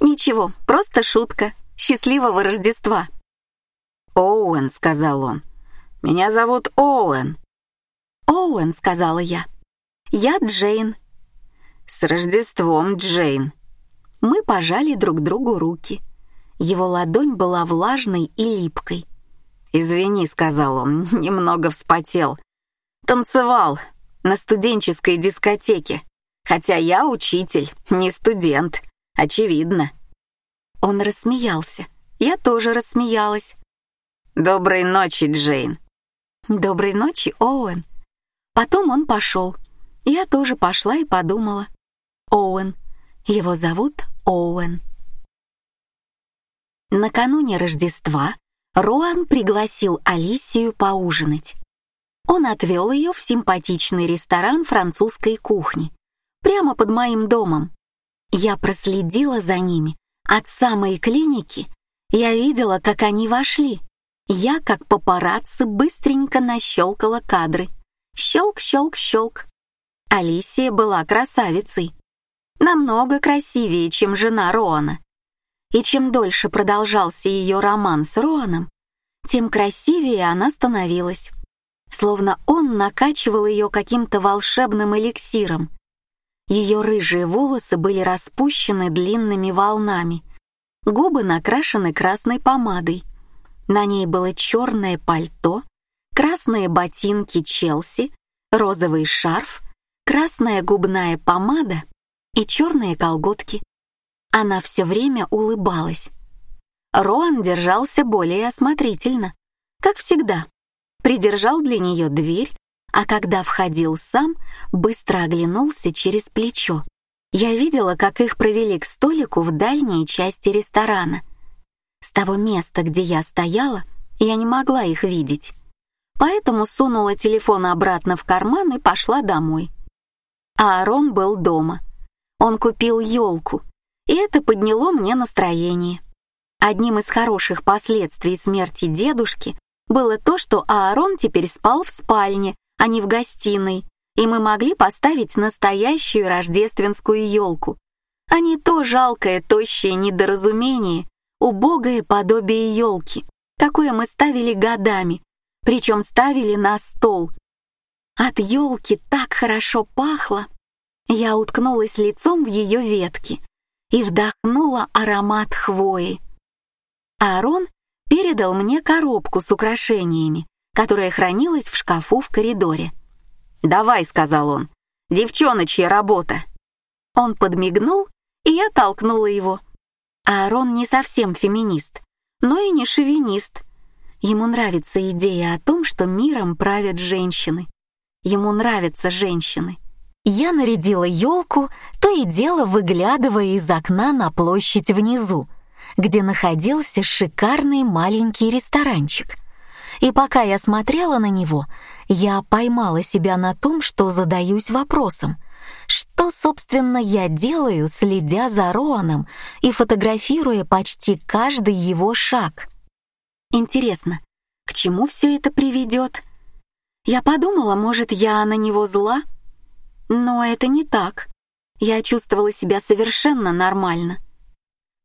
«Ничего, просто шутка. Счастливого Рождества!» «Оуэн», — сказал он. «Меня зовут Оуэн». «Оуэн», — сказала я. «Я Джейн». «С Рождеством, Джейн». Мы пожали друг другу руки. Его ладонь была влажной и липкой. «Извини», — сказал он, — «немного вспотел. Танцевал на студенческой дискотеке, хотя я учитель, не студент, очевидно». Он рассмеялся. Я тоже рассмеялась. «Доброй ночи, Джейн». «Доброй ночи, Оуэн». Потом он пошел. Я тоже пошла и подумала. Оуэн. Его зовут Оуэн. Накануне Рождества Роан пригласил Алисию поужинать. Он отвел ее в симпатичный ресторан французской кухни, прямо под моим домом. Я проследила за ними от самой клиники. Я видела, как они вошли. Я, как папарацци, быстренько нащелкала кадры. Щелк, щелк, щелк. Алисия была красавицей. Намного красивее, чем жена Роана и чем дольше продолжался ее роман с Роаном, тем красивее она становилась, словно он накачивал ее каким-то волшебным эликсиром. Ее рыжие волосы были распущены длинными волнами, губы накрашены красной помадой. На ней было черное пальто, красные ботинки Челси, розовый шарф, красная губная помада и черные колготки. Она все время улыбалась. Роан держался более осмотрительно, как всегда. Придержал для нее дверь, а когда входил сам, быстро оглянулся через плечо. Я видела, как их провели к столику в дальней части ресторана. С того места, где я стояла, я не могла их видеть. Поэтому сунула телефон обратно в карман и пошла домой. А Аарон был дома. Он купил елку, и это подняло мне настроение. Одним из хороших последствий смерти дедушки было то, что Аарон теперь спал в спальне, а не в гостиной, и мы могли поставить настоящую рождественскую елку, а не то жалкое, тощее недоразумение, убогое подобие елки, какое мы ставили годами, причем ставили на стол. От елки так хорошо пахло. Я уткнулась лицом в ее ветки и вдохнула аромат хвои. Аарон передал мне коробку с украшениями, которая хранилась в шкафу в коридоре. «Давай», — сказал он, — «девчоночья работа». Он подмигнул, и я толкнула его. Аарон не совсем феминист, но и не шовинист. Ему нравится идея о том, что миром правят женщины. Ему нравятся женщины. Я нарядила елку, то и дело выглядывая из окна на площадь внизу, где находился шикарный маленький ресторанчик. И пока я смотрела на него, я поймала себя на том, что задаюсь вопросом, что, собственно, я делаю, следя за Роаном и фотографируя почти каждый его шаг. Интересно, к чему все это приведет? Я подумала, может, я на него зла? Но это не так. Я чувствовала себя совершенно нормально.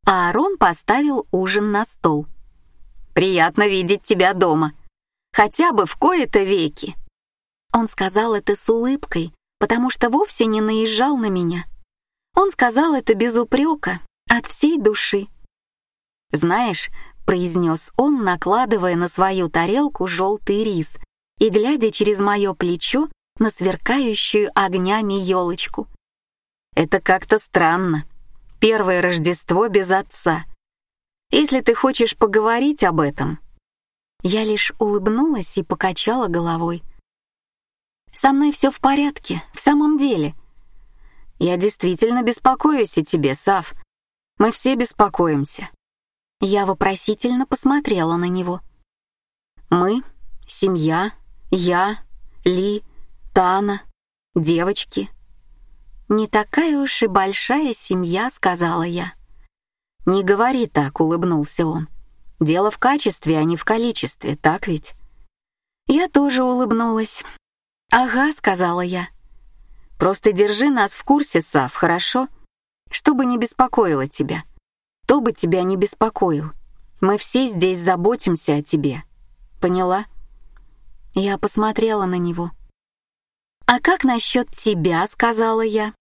А Аарон поставил ужин на стол. «Приятно видеть тебя дома. Хотя бы в кои-то веки». Он сказал это с улыбкой, потому что вовсе не наезжал на меня. Он сказал это без упрека, от всей души. «Знаешь», — произнес он, накладывая на свою тарелку желтый рис и глядя через мое плечо на сверкающую огнями елочку. «Это как-то странно. Первое Рождество без отца. Если ты хочешь поговорить об этом...» Я лишь улыбнулась и покачала головой. «Со мной все в порядке, в самом деле». «Я действительно беспокоюсь о тебе, Сав. Мы все беспокоимся». Я вопросительно посмотрела на него. «Мы, семья, я, Ли, Тана, девочки. Не такая уж и большая семья, сказала я. Не говори так, улыбнулся он. Дело в качестве, а не в количестве, так ведь? Я тоже улыбнулась. Ага, сказала я. Просто держи нас в курсе, Сав, хорошо? Чтобы не беспокоило тебя. Кто бы тебя не беспокоил. Мы все здесь заботимся о тебе. Поняла? Я посмотрела на него. «А как насчет тебя?» — сказала я.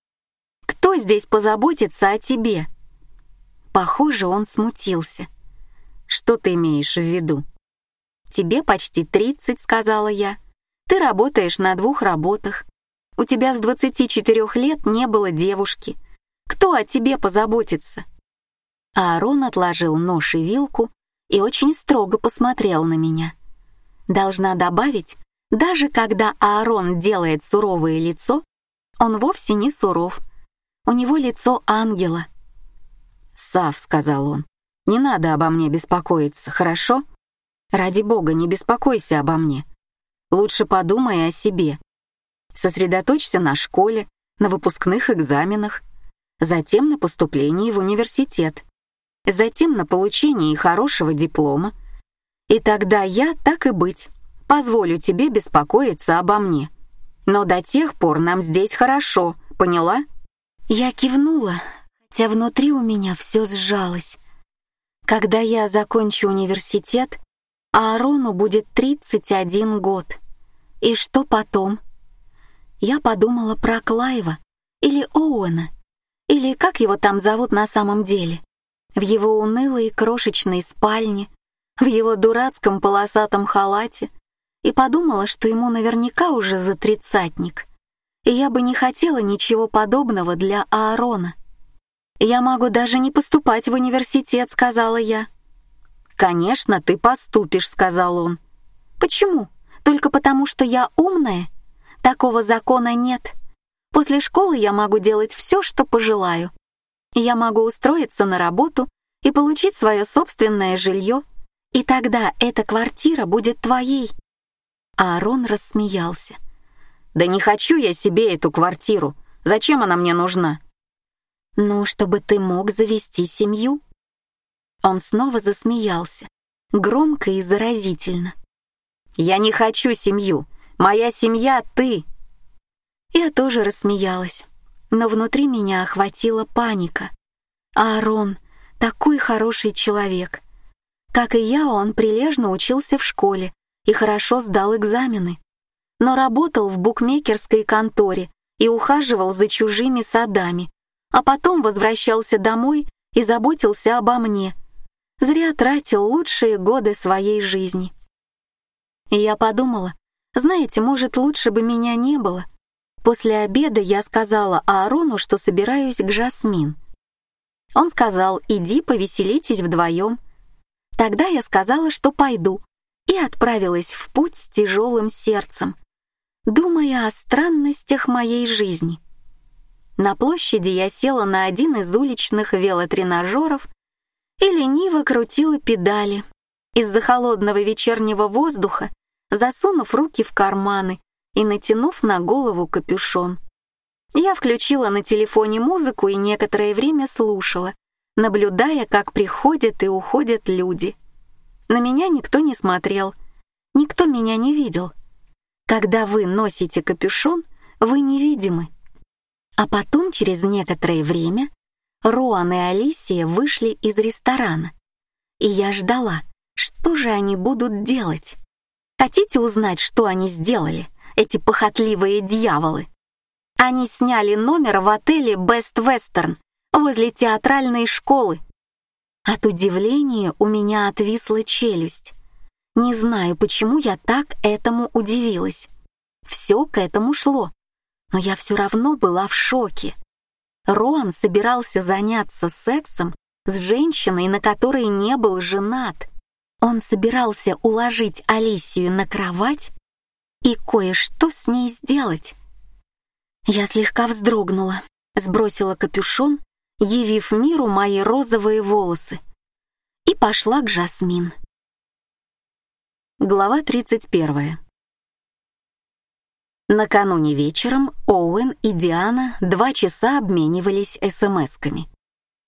«Кто здесь позаботится о тебе?» Похоже, он смутился. «Что ты имеешь в виду?» «Тебе почти тридцать», — сказала я. «Ты работаешь на двух работах. У тебя с двадцати четырех лет не было девушки. Кто о тебе позаботится?» Аарон отложил нож и вилку и очень строго посмотрел на меня. Должна добавить, даже когда Аарон делает суровое лицо, он вовсе не суров. У него лицо ангела. «Сав», — сказал он, — «не надо обо мне беспокоиться, хорошо? Ради бога, не беспокойся обо мне. Лучше подумай о себе. Сосредоточься на школе, на выпускных экзаменах, затем на поступлении в университет, затем на получении хорошего диплома. И тогда я, так и быть, позволю тебе беспокоиться обо мне. Но до тех пор нам здесь хорошо, поняла?» Я кивнула, хотя внутри у меня все сжалось. Когда я закончу университет, Аарону будет 31 год. И что потом? Я подумала про Клайва или Оуэна, или как его там зовут на самом деле, в его унылой крошечной спальне, в его дурацком полосатом халате, и подумала, что ему наверняка уже за тридцатник, и я бы не хотела ничего подобного для Аарона. «Я могу даже не поступать в университет», — сказала я. «Конечно, ты поступишь», — сказал он. «Почему? Только потому, что я умная? Такого закона нет. После школы я могу делать все, что пожелаю. Я могу устроиться на работу и получить свое собственное жилье, и тогда эта квартира будет твоей, Аарон рассмеялся. «Да не хочу я себе эту квартиру. Зачем она мне нужна?» «Ну, чтобы ты мог завести семью». Он снова засмеялся, громко и заразительно. «Я не хочу семью. Моя семья — ты!» Я тоже рассмеялась, но внутри меня охватила паника. Аарон — такой хороший человек. Как и я, он прилежно учился в школе и хорошо сдал экзамены, но работал в букмекерской конторе и ухаживал за чужими садами, а потом возвращался домой и заботился обо мне. Зря тратил лучшие годы своей жизни. И я подумала, знаете, может, лучше бы меня не было. После обеда я сказала Аарону, что собираюсь к Жасмин. Он сказал, иди повеселитесь вдвоем. Тогда я сказала, что пойду, и отправилась в путь с тяжелым сердцем, думая о странностях моей жизни. На площади я села на один из уличных велотренажеров и лениво крутила педали. Из-за холодного вечернего воздуха засунув руки в карманы и натянув на голову капюшон. Я включила на телефоне музыку и некоторое время слушала, наблюдая, как приходят и уходят люди. На меня никто не смотрел, никто меня не видел. Когда вы носите капюшон, вы невидимы. А потом, через некоторое время, Роан и Алисия вышли из ресторана. И я ждала, что же они будут делать. Хотите узнать, что они сделали, эти похотливые дьяволы? Они сняли номер в отеле Best Western возле театральной школы. От удивления у меня отвисла челюсть. Не знаю, почему я так этому удивилась. Все к этому шло, но я все равно была в шоке. Роан собирался заняться сексом с женщиной, на которой не был женат. Он собирался уложить Алисию на кровать и кое-что с ней сделать. Я слегка вздрогнула, сбросила капюшон, явив миру мои розовые волосы, и пошла к Жасмин. Глава 31. Накануне вечером Оуэн и Диана два часа обменивались смс-ками.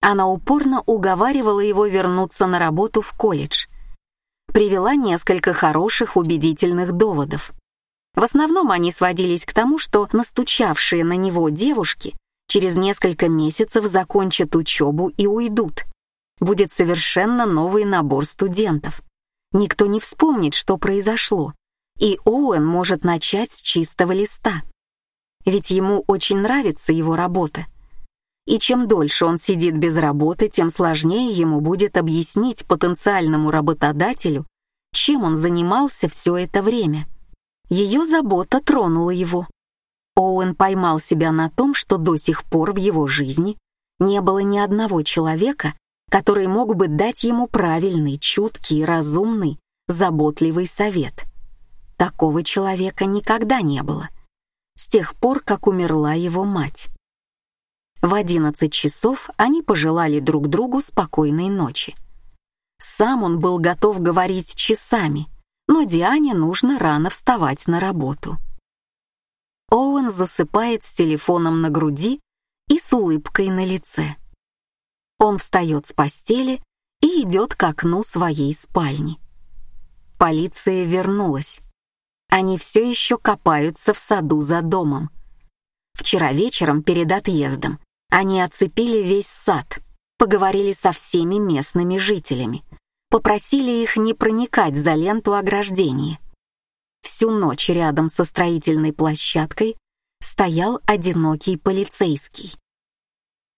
Она упорно уговаривала его вернуться на работу в колледж, привела несколько хороших убедительных доводов. В основном они сводились к тому, что настучавшие на него девушки через несколько месяцев закончат учебу и уйдут. Будет совершенно новый набор студентов. Никто не вспомнит, что произошло, и Оуэн может начать с чистого листа. Ведь ему очень нравится его работа. И чем дольше он сидит без работы, тем сложнее ему будет объяснить потенциальному работодателю, чем он занимался все это время. Ее забота тронула его. Оуэн поймал себя на том, что до сих пор в его жизни не было ни одного человека, который мог бы дать ему правильный, чуткий, разумный, заботливый совет. Такого человека никогда не было. С тех пор, как умерла его мать. В одиннадцать часов они пожелали друг другу спокойной ночи. Сам он был готов говорить часами, но Диане нужно рано вставать на работу. Оуэн засыпает с телефоном на груди и с улыбкой на лице. Он встает с постели и идет к окну своей спальни. Полиция вернулась. Они все еще копаются в саду за домом. Вчера вечером перед отъездом они оцепили весь сад, поговорили со всеми местными жителями, попросили их не проникать за ленту ограждения. Всю ночь рядом со строительной площадкой стоял одинокий полицейский.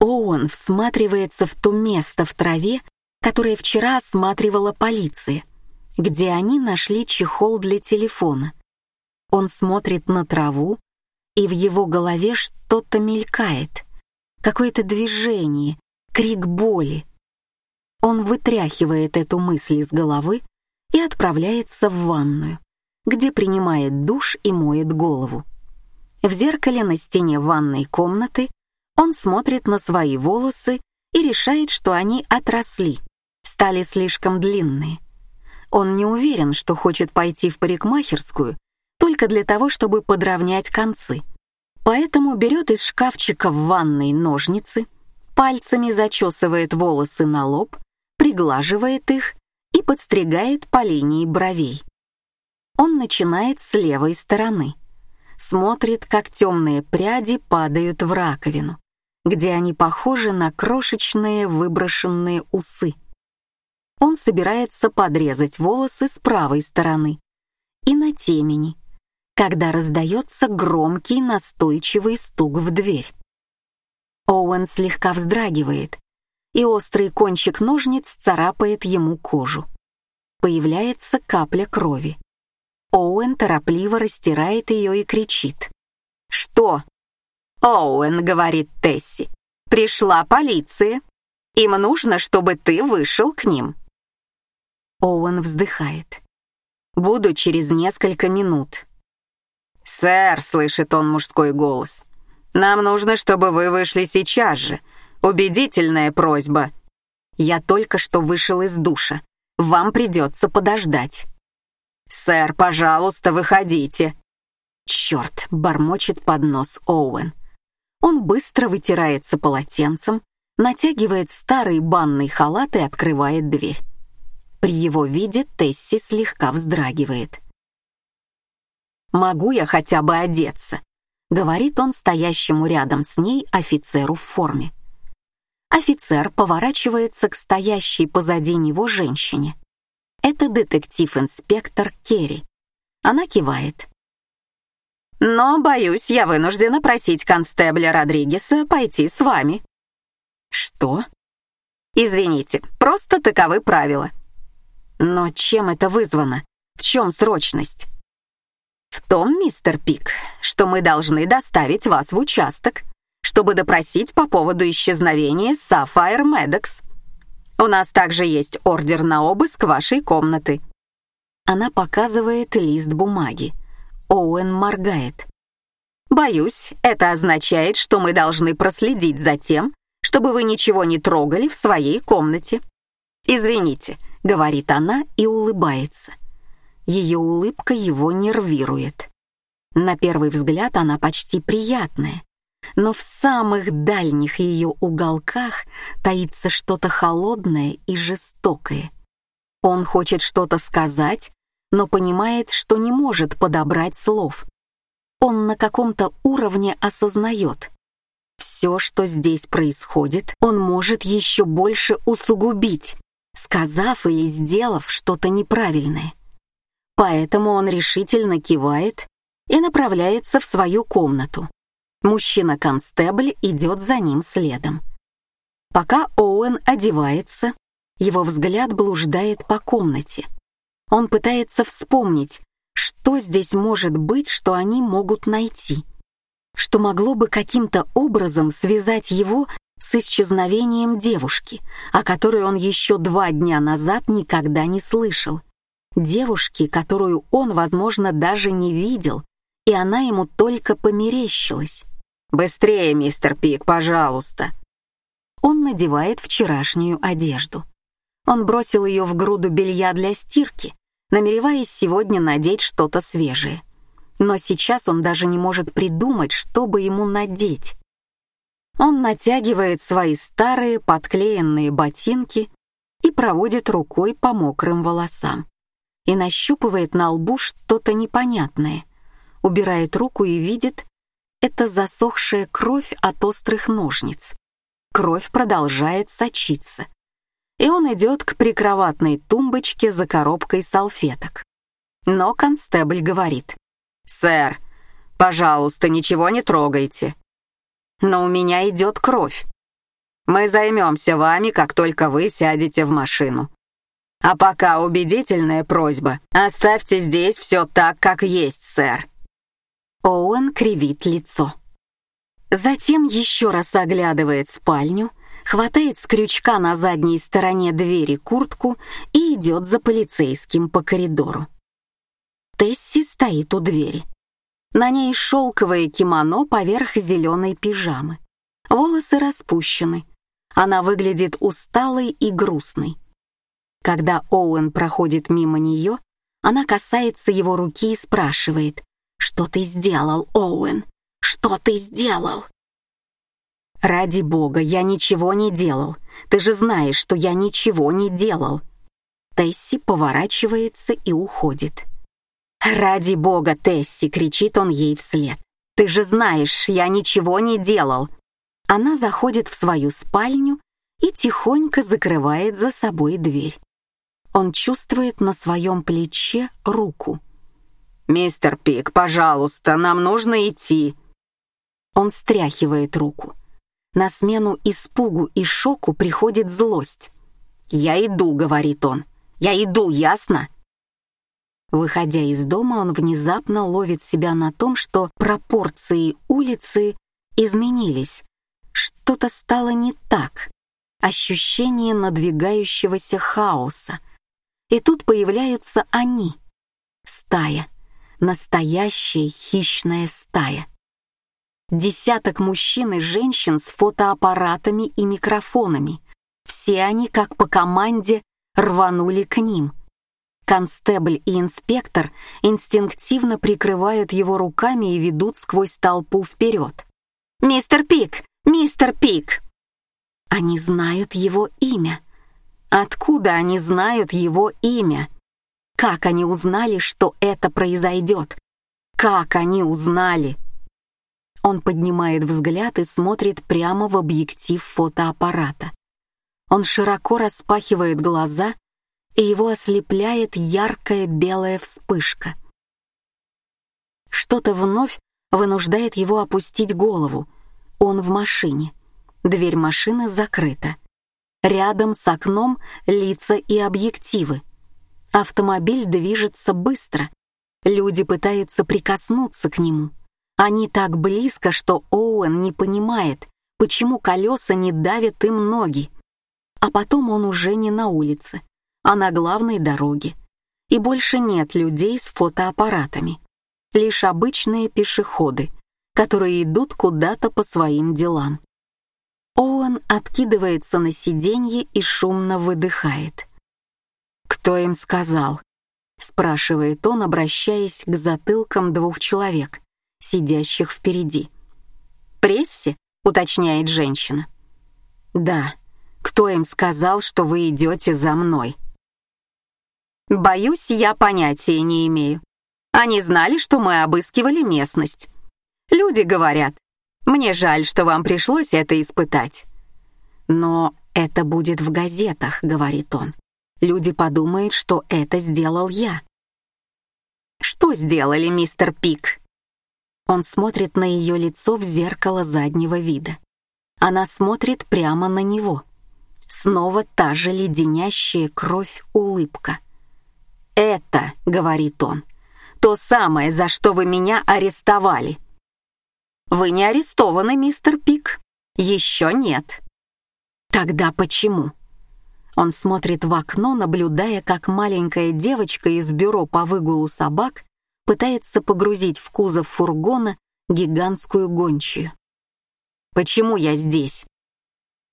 Оуэн всматривается в то место в траве, которое вчера осматривала полиция, где они нашли чехол для телефона. Он смотрит на траву, и в его голове что-то мелькает какое-то движение, крик боли. Он вытряхивает эту мысль из головы и отправляется в ванную, где принимает душ и моет голову. В зеркале на стене ванной комнаты он смотрит на свои волосы и решает, что они отросли, стали слишком длинные. Он не уверен, что хочет пойти в парикмахерскую только для того, чтобы подровнять концы — Поэтому берет из шкафчика в ванной ножницы, пальцами зачесывает волосы на лоб, приглаживает их и подстригает по линии бровей. Он начинает с левой стороны. Смотрит, как темные пряди падают в раковину, где они похожи на крошечные выброшенные усы. Он собирается подрезать волосы с правой стороны и на темени, когда раздается громкий настойчивый стук в дверь. Оуэн слегка вздрагивает, и острый кончик ножниц царапает ему кожу. Появляется капля крови. Оуэн торопливо растирает ее и кричит. «Что?» «Оуэн», — говорит Тесси, — «пришла полиция. Им нужно, чтобы ты вышел к ним». Оуэн вздыхает. «Буду через несколько минут». «Сэр», — слышит он мужской голос, — «нам нужно, чтобы вы вышли сейчас же. Убедительная просьба». «Я только что вышел из душа. Вам придется подождать». «Сэр, пожалуйста, выходите!» «Черт!» — бормочет под нос Оуэн. Он быстро вытирается полотенцем, натягивает старый банный халат и открывает дверь. При его виде Тесси слегка вздрагивает. «Могу я хотя бы одеться?» — говорит он стоящему рядом с ней офицеру в форме. Офицер поворачивается к стоящей позади него женщине. Это детектив-инспектор Керри. Она кивает. «Но, боюсь, я вынуждена просить констебля Родригеса пойти с вами». «Что?» «Извините, просто таковы правила». «Но чем это вызвано? В чем срочность?» «В том, мистер Пик, что мы должны доставить вас в участок, чтобы допросить по поводу исчезновения Сафайр Медекс». У нас также есть ордер на обыск вашей комнаты». Она показывает лист бумаги. Оуэн моргает. «Боюсь, это означает, что мы должны проследить за тем, чтобы вы ничего не трогали в своей комнате». «Извините», — говорит она и улыбается. Ее улыбка его нервирует. На первый взгляд она почти приятная, но в самых дальних ее уголках таится что-то холодное и жестокое. Он хочет что-то сказать, но понимает, что не может подобрать слов. Он на каком-то уровне осознает. Все, что здесь происходит, он может еще больше усугубить, сказав или сделав что-то неправильное. Поэтому он решительно кивает и направляется в свою комнату. Мужчина-констебль идет за ним следом. Пока Оуэн одевается, его взгляд блуждает по комнате. Он пытается вспомнить, что здесь может быть, что они могут найти, что могло бы каким-то образом связать его с исчезновением девушки, о которой он еще два дня назад никогда не слышал. Девушки, которую он, возможно, даже не видел, и она ему только померещилась. «Быстрее, мистер Пик, пожалуйста!» Он надевает вчерашнюю одежду. Он бросил ее в груду белья для стирки, намереваясь сегодня надеть что-то свежее. Но сейчас он даже не может придумать, что бы ему надеть. Он натягивает свои старые подклеенные ботинки и проводит рукой по мокрым волосам. И нащупывает на лбу что-то непонятное. Убирает руку и видит, это засохшая кровь от острых ножниц. Кровь продолжает сочиться. И он идет к прикроватной тумбочке за коробкой салфеток. Но констебль говорит. «Сэр, пожалуйста, ничего не трогайте. Но у меня идет кровь. Мы займемся вами, как только вы сядете в машину. А пока убедительная просьба. Оставьте здесь все так, как есть, сэр. Оуэн кривит лицо. Затем еще раз оглядывает спальню, хватает с крючка на задней стороне двери куртку и идет за полицейским по коридору. Тесси стоит у двери. На ней шелковое кимоно поверх зеленой пижамы. Волосы распущены. Она выглядит усталой и грустной. Когда Оуэн проходит мимо нее, она касается его руки и спрашивает, «Что ты сделал, Оуэн? Что ты сделал?» «Ради бога, я ничего не делал. Ты же знаешь, что я ничего не делал». Тесси поворачивается и уходит. «Ради бога, Тесси!» — кричит он ей вслед. «Ты же знаешь, я ничего не делал!» Она заходит в свою спальню и тихонько закрывает за собой дверь. Он чувствует на своем плече руку. «Мистер Пик, пожалуйста, нам нужно идти!» Он стряхивает руку. На смену испугу и шоку приходит злость. «Я иду», — говорит он. «Я иду, ясно?» Выходя из дома, он внезапно ловит себя на том, что пропорции улицы изменились. Что-то стало не так. Ощущение надвигающегося хаоса. И тут появляются они. Стая. Настоящая хищная стая. Десяток мужчин и женщин с фотоаппаратами и микрофонами. Все они, как по команде, рванули к ним — Констебль и инспектор инстинктивно прикрывают его руками и ведут сквозь толпу вперед. «Мистер Пик! Мистер Пик!» Они знают его имя. Откуда они знают его имя? Как они узнали, что это произойдет? Как они узнали? Он поднимает взгляд и смотрит прямо в объектив фотоаппарата. Он широко распахивает глаза и его ослепляет яркая белая вспышка. Что-то вновь вынуждает его опустить голову. Он в машине. Дверь машины закрыта. Рядом с окном лица и объективы. Автомобиль движется быстро. Люди пытаются прикоснуться к нему. Они так близко, что Оуэн не понимает, почему колеса не давят им ноги. А потом он уже не на улице а на главной дороге. И больше нет людей с фотоаппаратами. Лишь обычные пешеходы, которые идут куда-то по своим делам. Оуэн откидывается на сиденье и шумно выдыхает. «Кто им сказал?» — спрашивает он, обращаясь к затылкам двух человек, сидящих впереди. «Прессе?» — уточняет женщина. «Да. Кто им сказал, что вы идете за мной?» Боюсь, я понятия не имею. Они знали, что мы обыскивали местность. Люди говорят, мне жаль, что вам пришлось это испытать. Но это будет в газетах, говорит он. Люди подумают, что это сделал я. Что сделали, мистер Пик? Он смотрит на ее лицо в зеркало заднего вида. Она смотрит прямо на него. Снова та же леденящая кровь улыбка. «Это, — говорит он, — то самое, за что вы меня арестовали». «Вы не арестованы, мистер Пик. Еще нет». «Тогда почему?» Он смотрит в окно, наблюдая, как маленькая девочка из бюро по выгулу собак пытается погрузить в кузов фургона гигантскую гончую. «Почему я здесь?»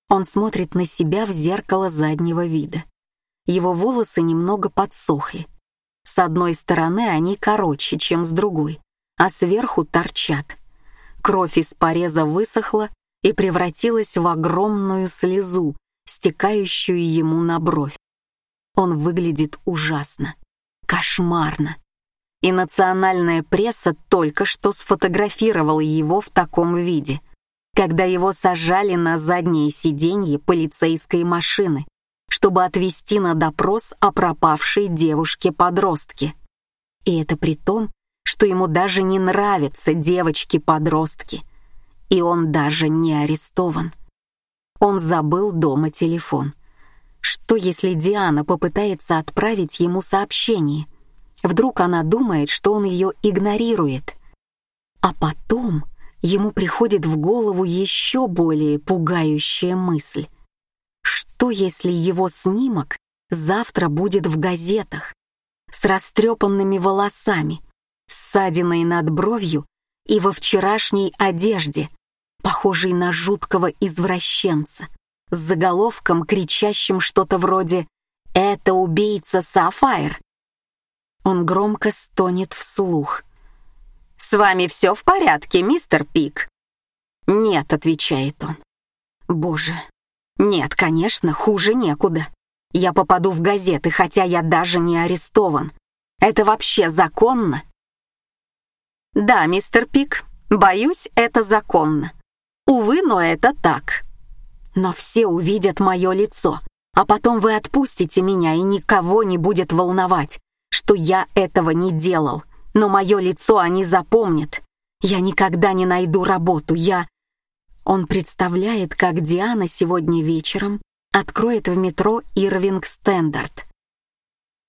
Он смотрит на себя в зеркало заднего вида. Его волосы немного подсохли. С одной стороны они короче, чем с другой, а сверху торчат. Кровь из пореза высохла и превратилась в огромную слезу, стекающую ему на бровь. Он выглядит ужасно, кошмарно. И национальная пресса только что сфотографировала его в таком виде, когда его сажали на заднее сиденье полицейской машины чтобы отвезти на допрос о пропавшей девушке-подростке. И это при том, что ему даже не нравятся девочки-подростки. И он даже не арестован. Он забыл дома телефон. Что если Диана попытается отправить ему сообщение? Вдруг она думает, что он ее игнорирует. А потом ему приходит в голову еще более пугающая мысль. Что, если его снимок завтра будет в газетах с растрепанными волосами, ссадиной над бровью и во вчерашней одежде, похожей на жуткого извращенца, с заголовком, кричащим что-то вроде «Это убийца Сафайр». Он громко стонет вслух. «С вами все в порядке, мистер Пик?» «Нет», — отвечает он. «Боже, Нет, конечно, хуже некуда. Я попаду в газеты, хотя я даже не арестован. Это вообще законно? Да, мистер Пик, боюсь, это законно. Увы, но это так. Но все увидят мое лицо, а потом вы отпустите меня, и никого не будет волновать, что я этого не делал. Но мое лицо они запомнят. Я никогда не найду работу, я... Он представляет, как Диана сегодня вечером откроет в метро Ирвинг Стендарт.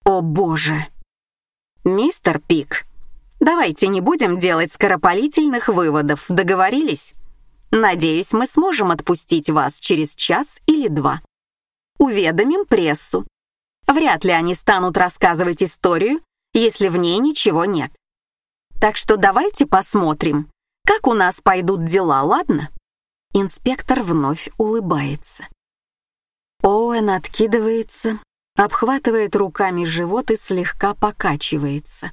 О боже! Мистер Пик, давайте не будем делать скоропалительных выводов, договорились? Надеюсь, мы сможем отпустить вас через час или два. Уведомим прессу. Вряд ли они станут рассказывать историю, если в ней ничего нет. Так что давайте посмотрим, как у нас пойдут дела, ладно? Инспектор вновь улыбается. Оуэн откидывается, обхватывает руками живот и слегка покачивается.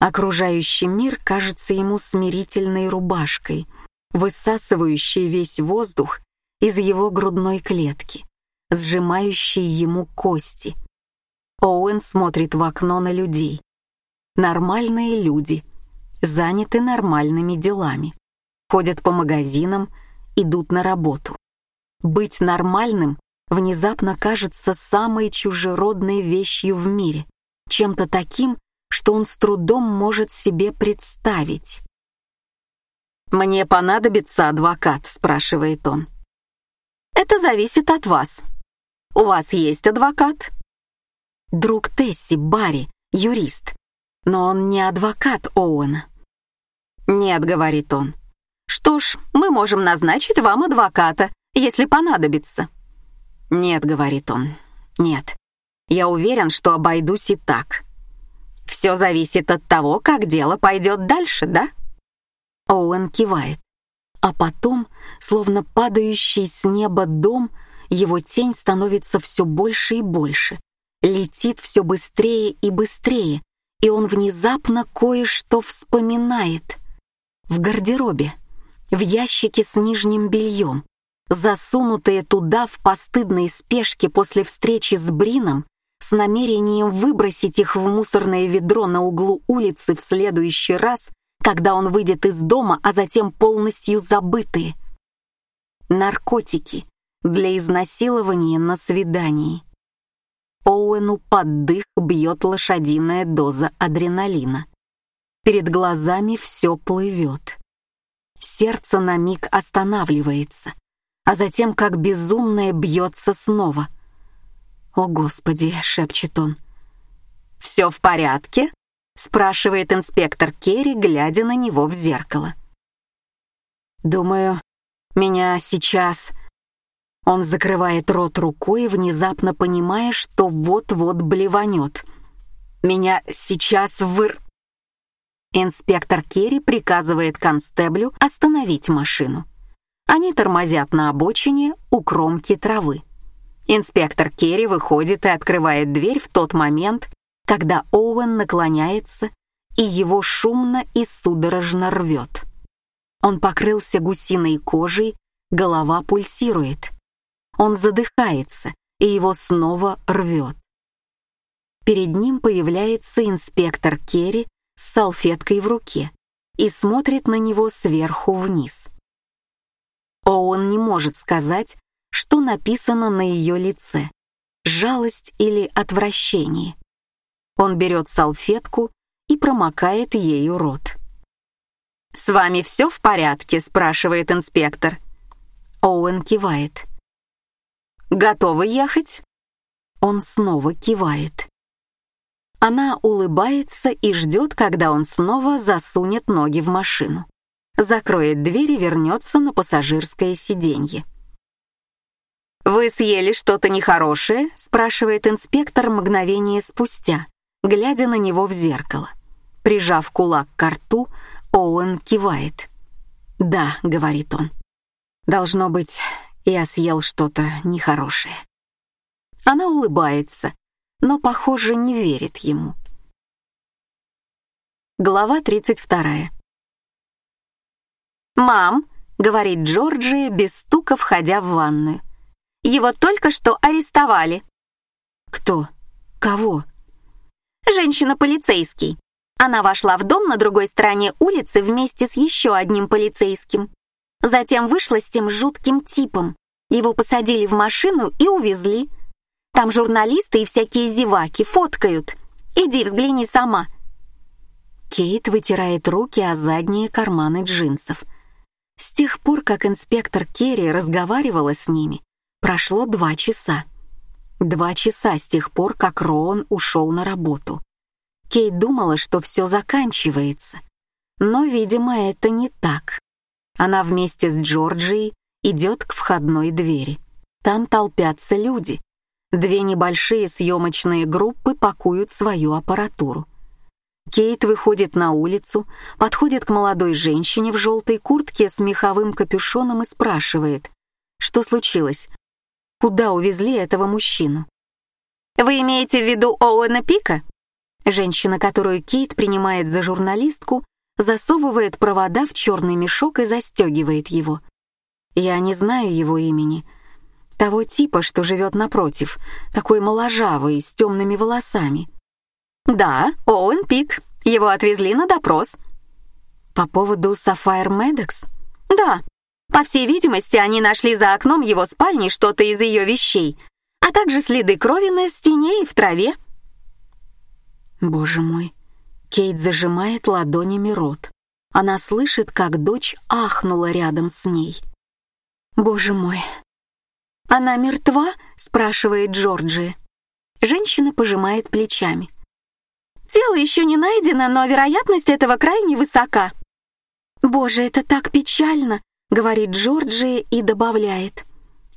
Окружающий мир кажется ему смирительной рубашкой, высасывающей весь воздух из его грудной клетки, сжимающей ему кости. Оуэн смотрит в окно на людей. Нормальные люди, заняты нормальными делами, ходят по магазинам, идут на работу. Быть нормальным внезапно кажется самой чужеродной вещью в мире, чем-то таким, что он с трудом может себе представить. «Мне понадобится адвокат?» — спрашивает он. «Это зависит от вас. У вас есть адвокат?» Друг Тесси, Барри, юрист. Но он не адвокат Оуэна. «Нет», — говорит он, что ж, мы можем назначить вам адвоката, если понадобится. Нет, говорит он. Нет. Я уверен, что обойдусь и так. Все зависит от того, как дело пойдет дальше, да? Оуэн кивает. А потом, словно падающий с неба дом, его тень становится все больше и больше, летит все быстрее и быстрее, и он внезапно кое-что вспоминает. В гардеробе в ящике с нижним бельем, засунутые туда в постыдной спешке после встречи с Брином с намерением выбросить их в мусорное ведро на углу улицы в следующий раз, когда он выйдет из дома, а затем полностью забытые. Наркотики для изнасилования на свидании. Оуэну под дых бьет лошадиная доза адреналина. Перед глазами все плывет сердце на миг останавливается, а затем как безумное бьется снова. «О, Господи!» — шепчет он. «Все в порядке?» — спрашивает инспектор Керри, глядя на него в зеркало. «Думаю, меня сейчас...» Он закрывает рот рукой, внезапно понимая, что вот-вот блеванет. «Меня сейчас выр...» Инспектор Керри приказывает констеблю остановить машину. Они тормозят на обочине у кромки травы. Инспектор Керри выходит и открывает дверь в тот момент, когда Оуэн наклоняется и его шумно и судорожно рвет. Он покрылся гусиной кожей, голова пульсирует. Он задыхается, и его снова рвет. Перед ним появляется инспектор Керри с салфеткой в руке и смотрит на него сверху вниз. Оуэн не может сказать, что написано на ее лице — жалость или отвращение. Он берет салфетку и промокает ею рот. «С вами все в порядке?» — спрашивает инспектор. Оуэн кивает. «Готовы ехать?» Он снова кивает. Она улыбается и ждет, когда он снова засунет ноги в машину. Закроет дверь и вернется на пассажирское сиденье. «Вы съели что-то нехорошее?» — спрашивает инспектор мгновение спустя, глядя на него в зеркало. Прижав кулак к рту, Оуэн кивает. «Да», — говорит он. «Должно быть, я съел что-то нехорошее». Она улыбается, но, похоже, не верит ему. Глава 32. «Мам», — говорит Джорджи, без стука входя в ванную, Его только что арестовали». «Кто? Кого?» «Женщина-полицейский. Она вошла в дом на другой стороне улицы вместе с еще одним полицейским. Затем вышла с тем жутким типом. Его посадили в машину и увезли. Там журналисты и всякие зеваки фоткают. Иди взгляни сама». Кейт вытирает руки о задние карманы джинсов. С тех пор, как инспектор Керри разговаривала с ними, прошло два часа. Два часа с тех пор, как Роан ушел на работу. Кейт думала, что все заканчивается. Но, видимо, это не так. Она вместе с Джорджией идет к входной двери. Там толпятся люди. Две небольшие съемочные группы пакуют свою аппаратуру. Кейт выходит на улицу, подходит к молодой женщине в желтой куртке с меховым капюшоном и спрашивает, что случилось, куда увезли этого мужчину. «Вы имеете в виду Оуэна Пика?» Женщина, которую Кейт принимает за журналистку, засовывает провода в черный мешок и застегивает его. Я не знаю его имени. Того типа, что живет напротив, такой моложавый, с темными волосами. «Да, Оуэн Пик. Его отвезли на допрос». «По поводу Сафайр Медекс?» «Да. По всей видимости, они нашли за окном его спальни что-то из ее вещей, а также следы крови на стене и в траве». Боже мой. Кейт зажимает ладонями рот. Она слышит, как дочь ахнула рядом с ней. Боже мой. Она мертва? спрашивает Джорджи. Женщина пожимает плечами. Тело еще не найдено, но вероятность этого крайне высока. Боже, это так печально, говорит Джорджи и добавляет.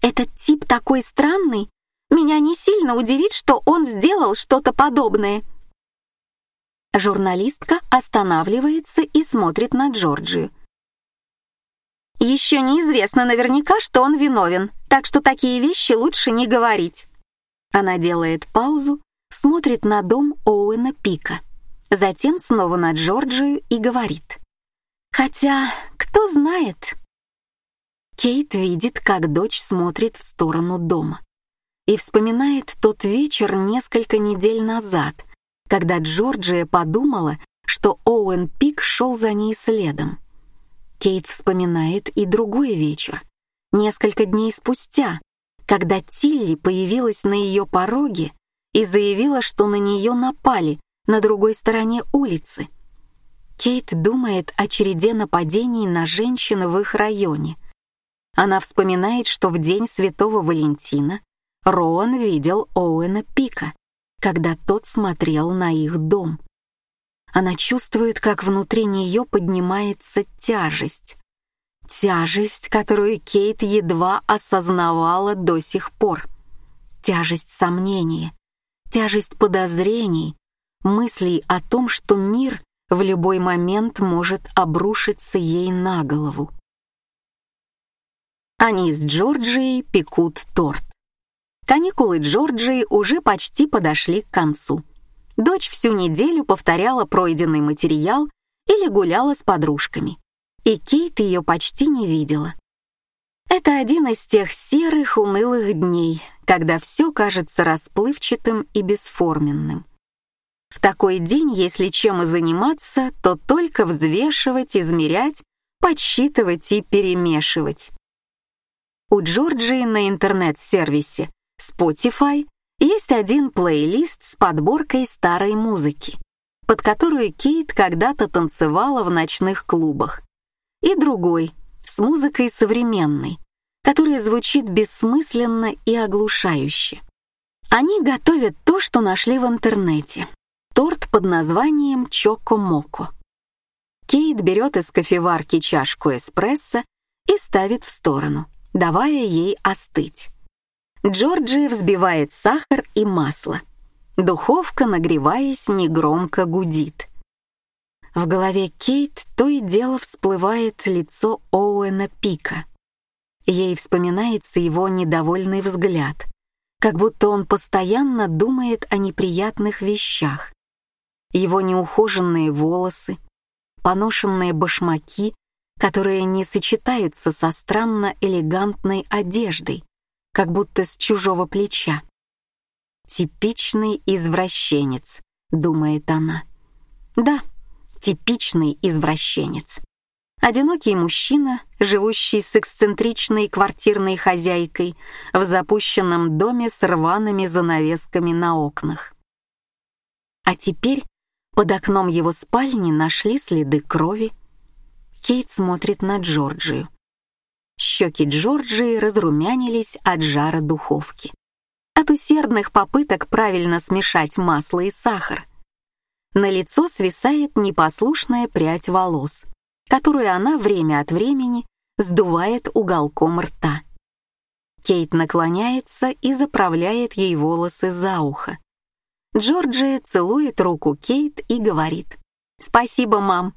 Этот тип такой странный. Меня не сильно удивит, что он сделал что-то подобное. Журналистка останавливается и смотрит на Джорджию. Еще неизвестно наверняка, что он виновен, так что такие вещи лучше не говорить. Она делает паузу смотрит на дом Оуэна Пика, затем снова на Джорджию и говорит. «Хотя, кто знает?» Кейт видит, как дочь смотрит в сторону дома и вспоминает тот вечер несколько недель назад, когда Джорджия подумала, что Оуэн Пик шел за ней следом. Кейт вспоминает и другой вечер, несколько дней спустя, когда Тилли появилась на ее пороге и заявила, что на нее напали на другой стороне улицы. Кейт думает о череде нападений на женщин в их районе. Она вспоминает, что в день Святого Валентина Роан видел Оуэна Пика, когда тот смотрел на их дом. Она чувствует, как внутри нее поднимается тяжесть. Тяжесть, которую Кейт едва осознавала до сих пор. Тяжесть сомнения, тяжесть подозрений, мыслей о том, что мир в любой момент может обрушиться ей на голову. Они с Джорджией пекут торт. Каникулы Джорджии уже почти подошли к концу. Дочь всю неделю повторяла пройденный материал или гуляла с подружками. И Кейт ее почти не видела. Это один из тех серых, унылых дней, когда все кажется расплывчатым и бесформенным. В такой день, если чем и заниматься, то только взвешивать, измерять, подсчитывать и перемешивать. У Джорджии на интернет-сервисе Spotify есть один плейлист с подборкой старой музыки, под которую Кейт когда-то танцевала в ночных клубах, и другой с музыкой современной, которая звучит бессмысленно и оглушающе. Они готовят то, что нашли в интернете. Торт под названием Чоко-Моко. Кейт берет из кофеварки чашку эспрессо и ставит в сторону, давая ей остыть. Джорджи взбивает сахар и масло. Духовка, нагреваясь, негромко гудит. В голове Кейт то и дело всплывает лицо Оуэна Пика. Ей вспоминается его недовольный взгляд, как будто он постоянно думает о неприятных вещах. Его неухоженные волосы, поношенные башмаки, которые не сочетаются со странно элегантной одеждой, как будто с чужого плеча. «Типичный извращенец», — думает она. «Да, типичный извращенец. Одинокий мужчина, живущий с эксцентричной квартирной хозяйкой в запущенном доме с рваными занавесками на окнах. А теперь под окном его спальни нашли следы крови. Кейт смотрит на Джорджию. Щеки Джорджии разрумянились от жара духовки. От усердных попыток правильно смешать масло и сахар. На лицо свисает непослушная прядь волос, которую она время от времени сдувает уголком рта. Кейт наклоняется и заправляет ей волосы за ухо. Джорджия целует руку Кейт и говорит «Спасибо, мам».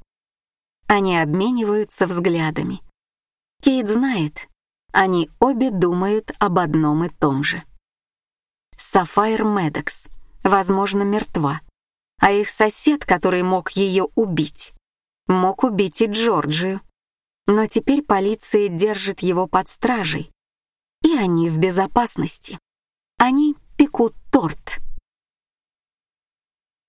Они обмениваются взглядами. Кейт знает, они обе думают об одном и том же. Сафайр Медекс, возможно, мертва, а их сосед, который мог ее убить, мог убить и Джорджию. Но теперь полиция держит его под стражей, и они в безопасности. Они пекут торт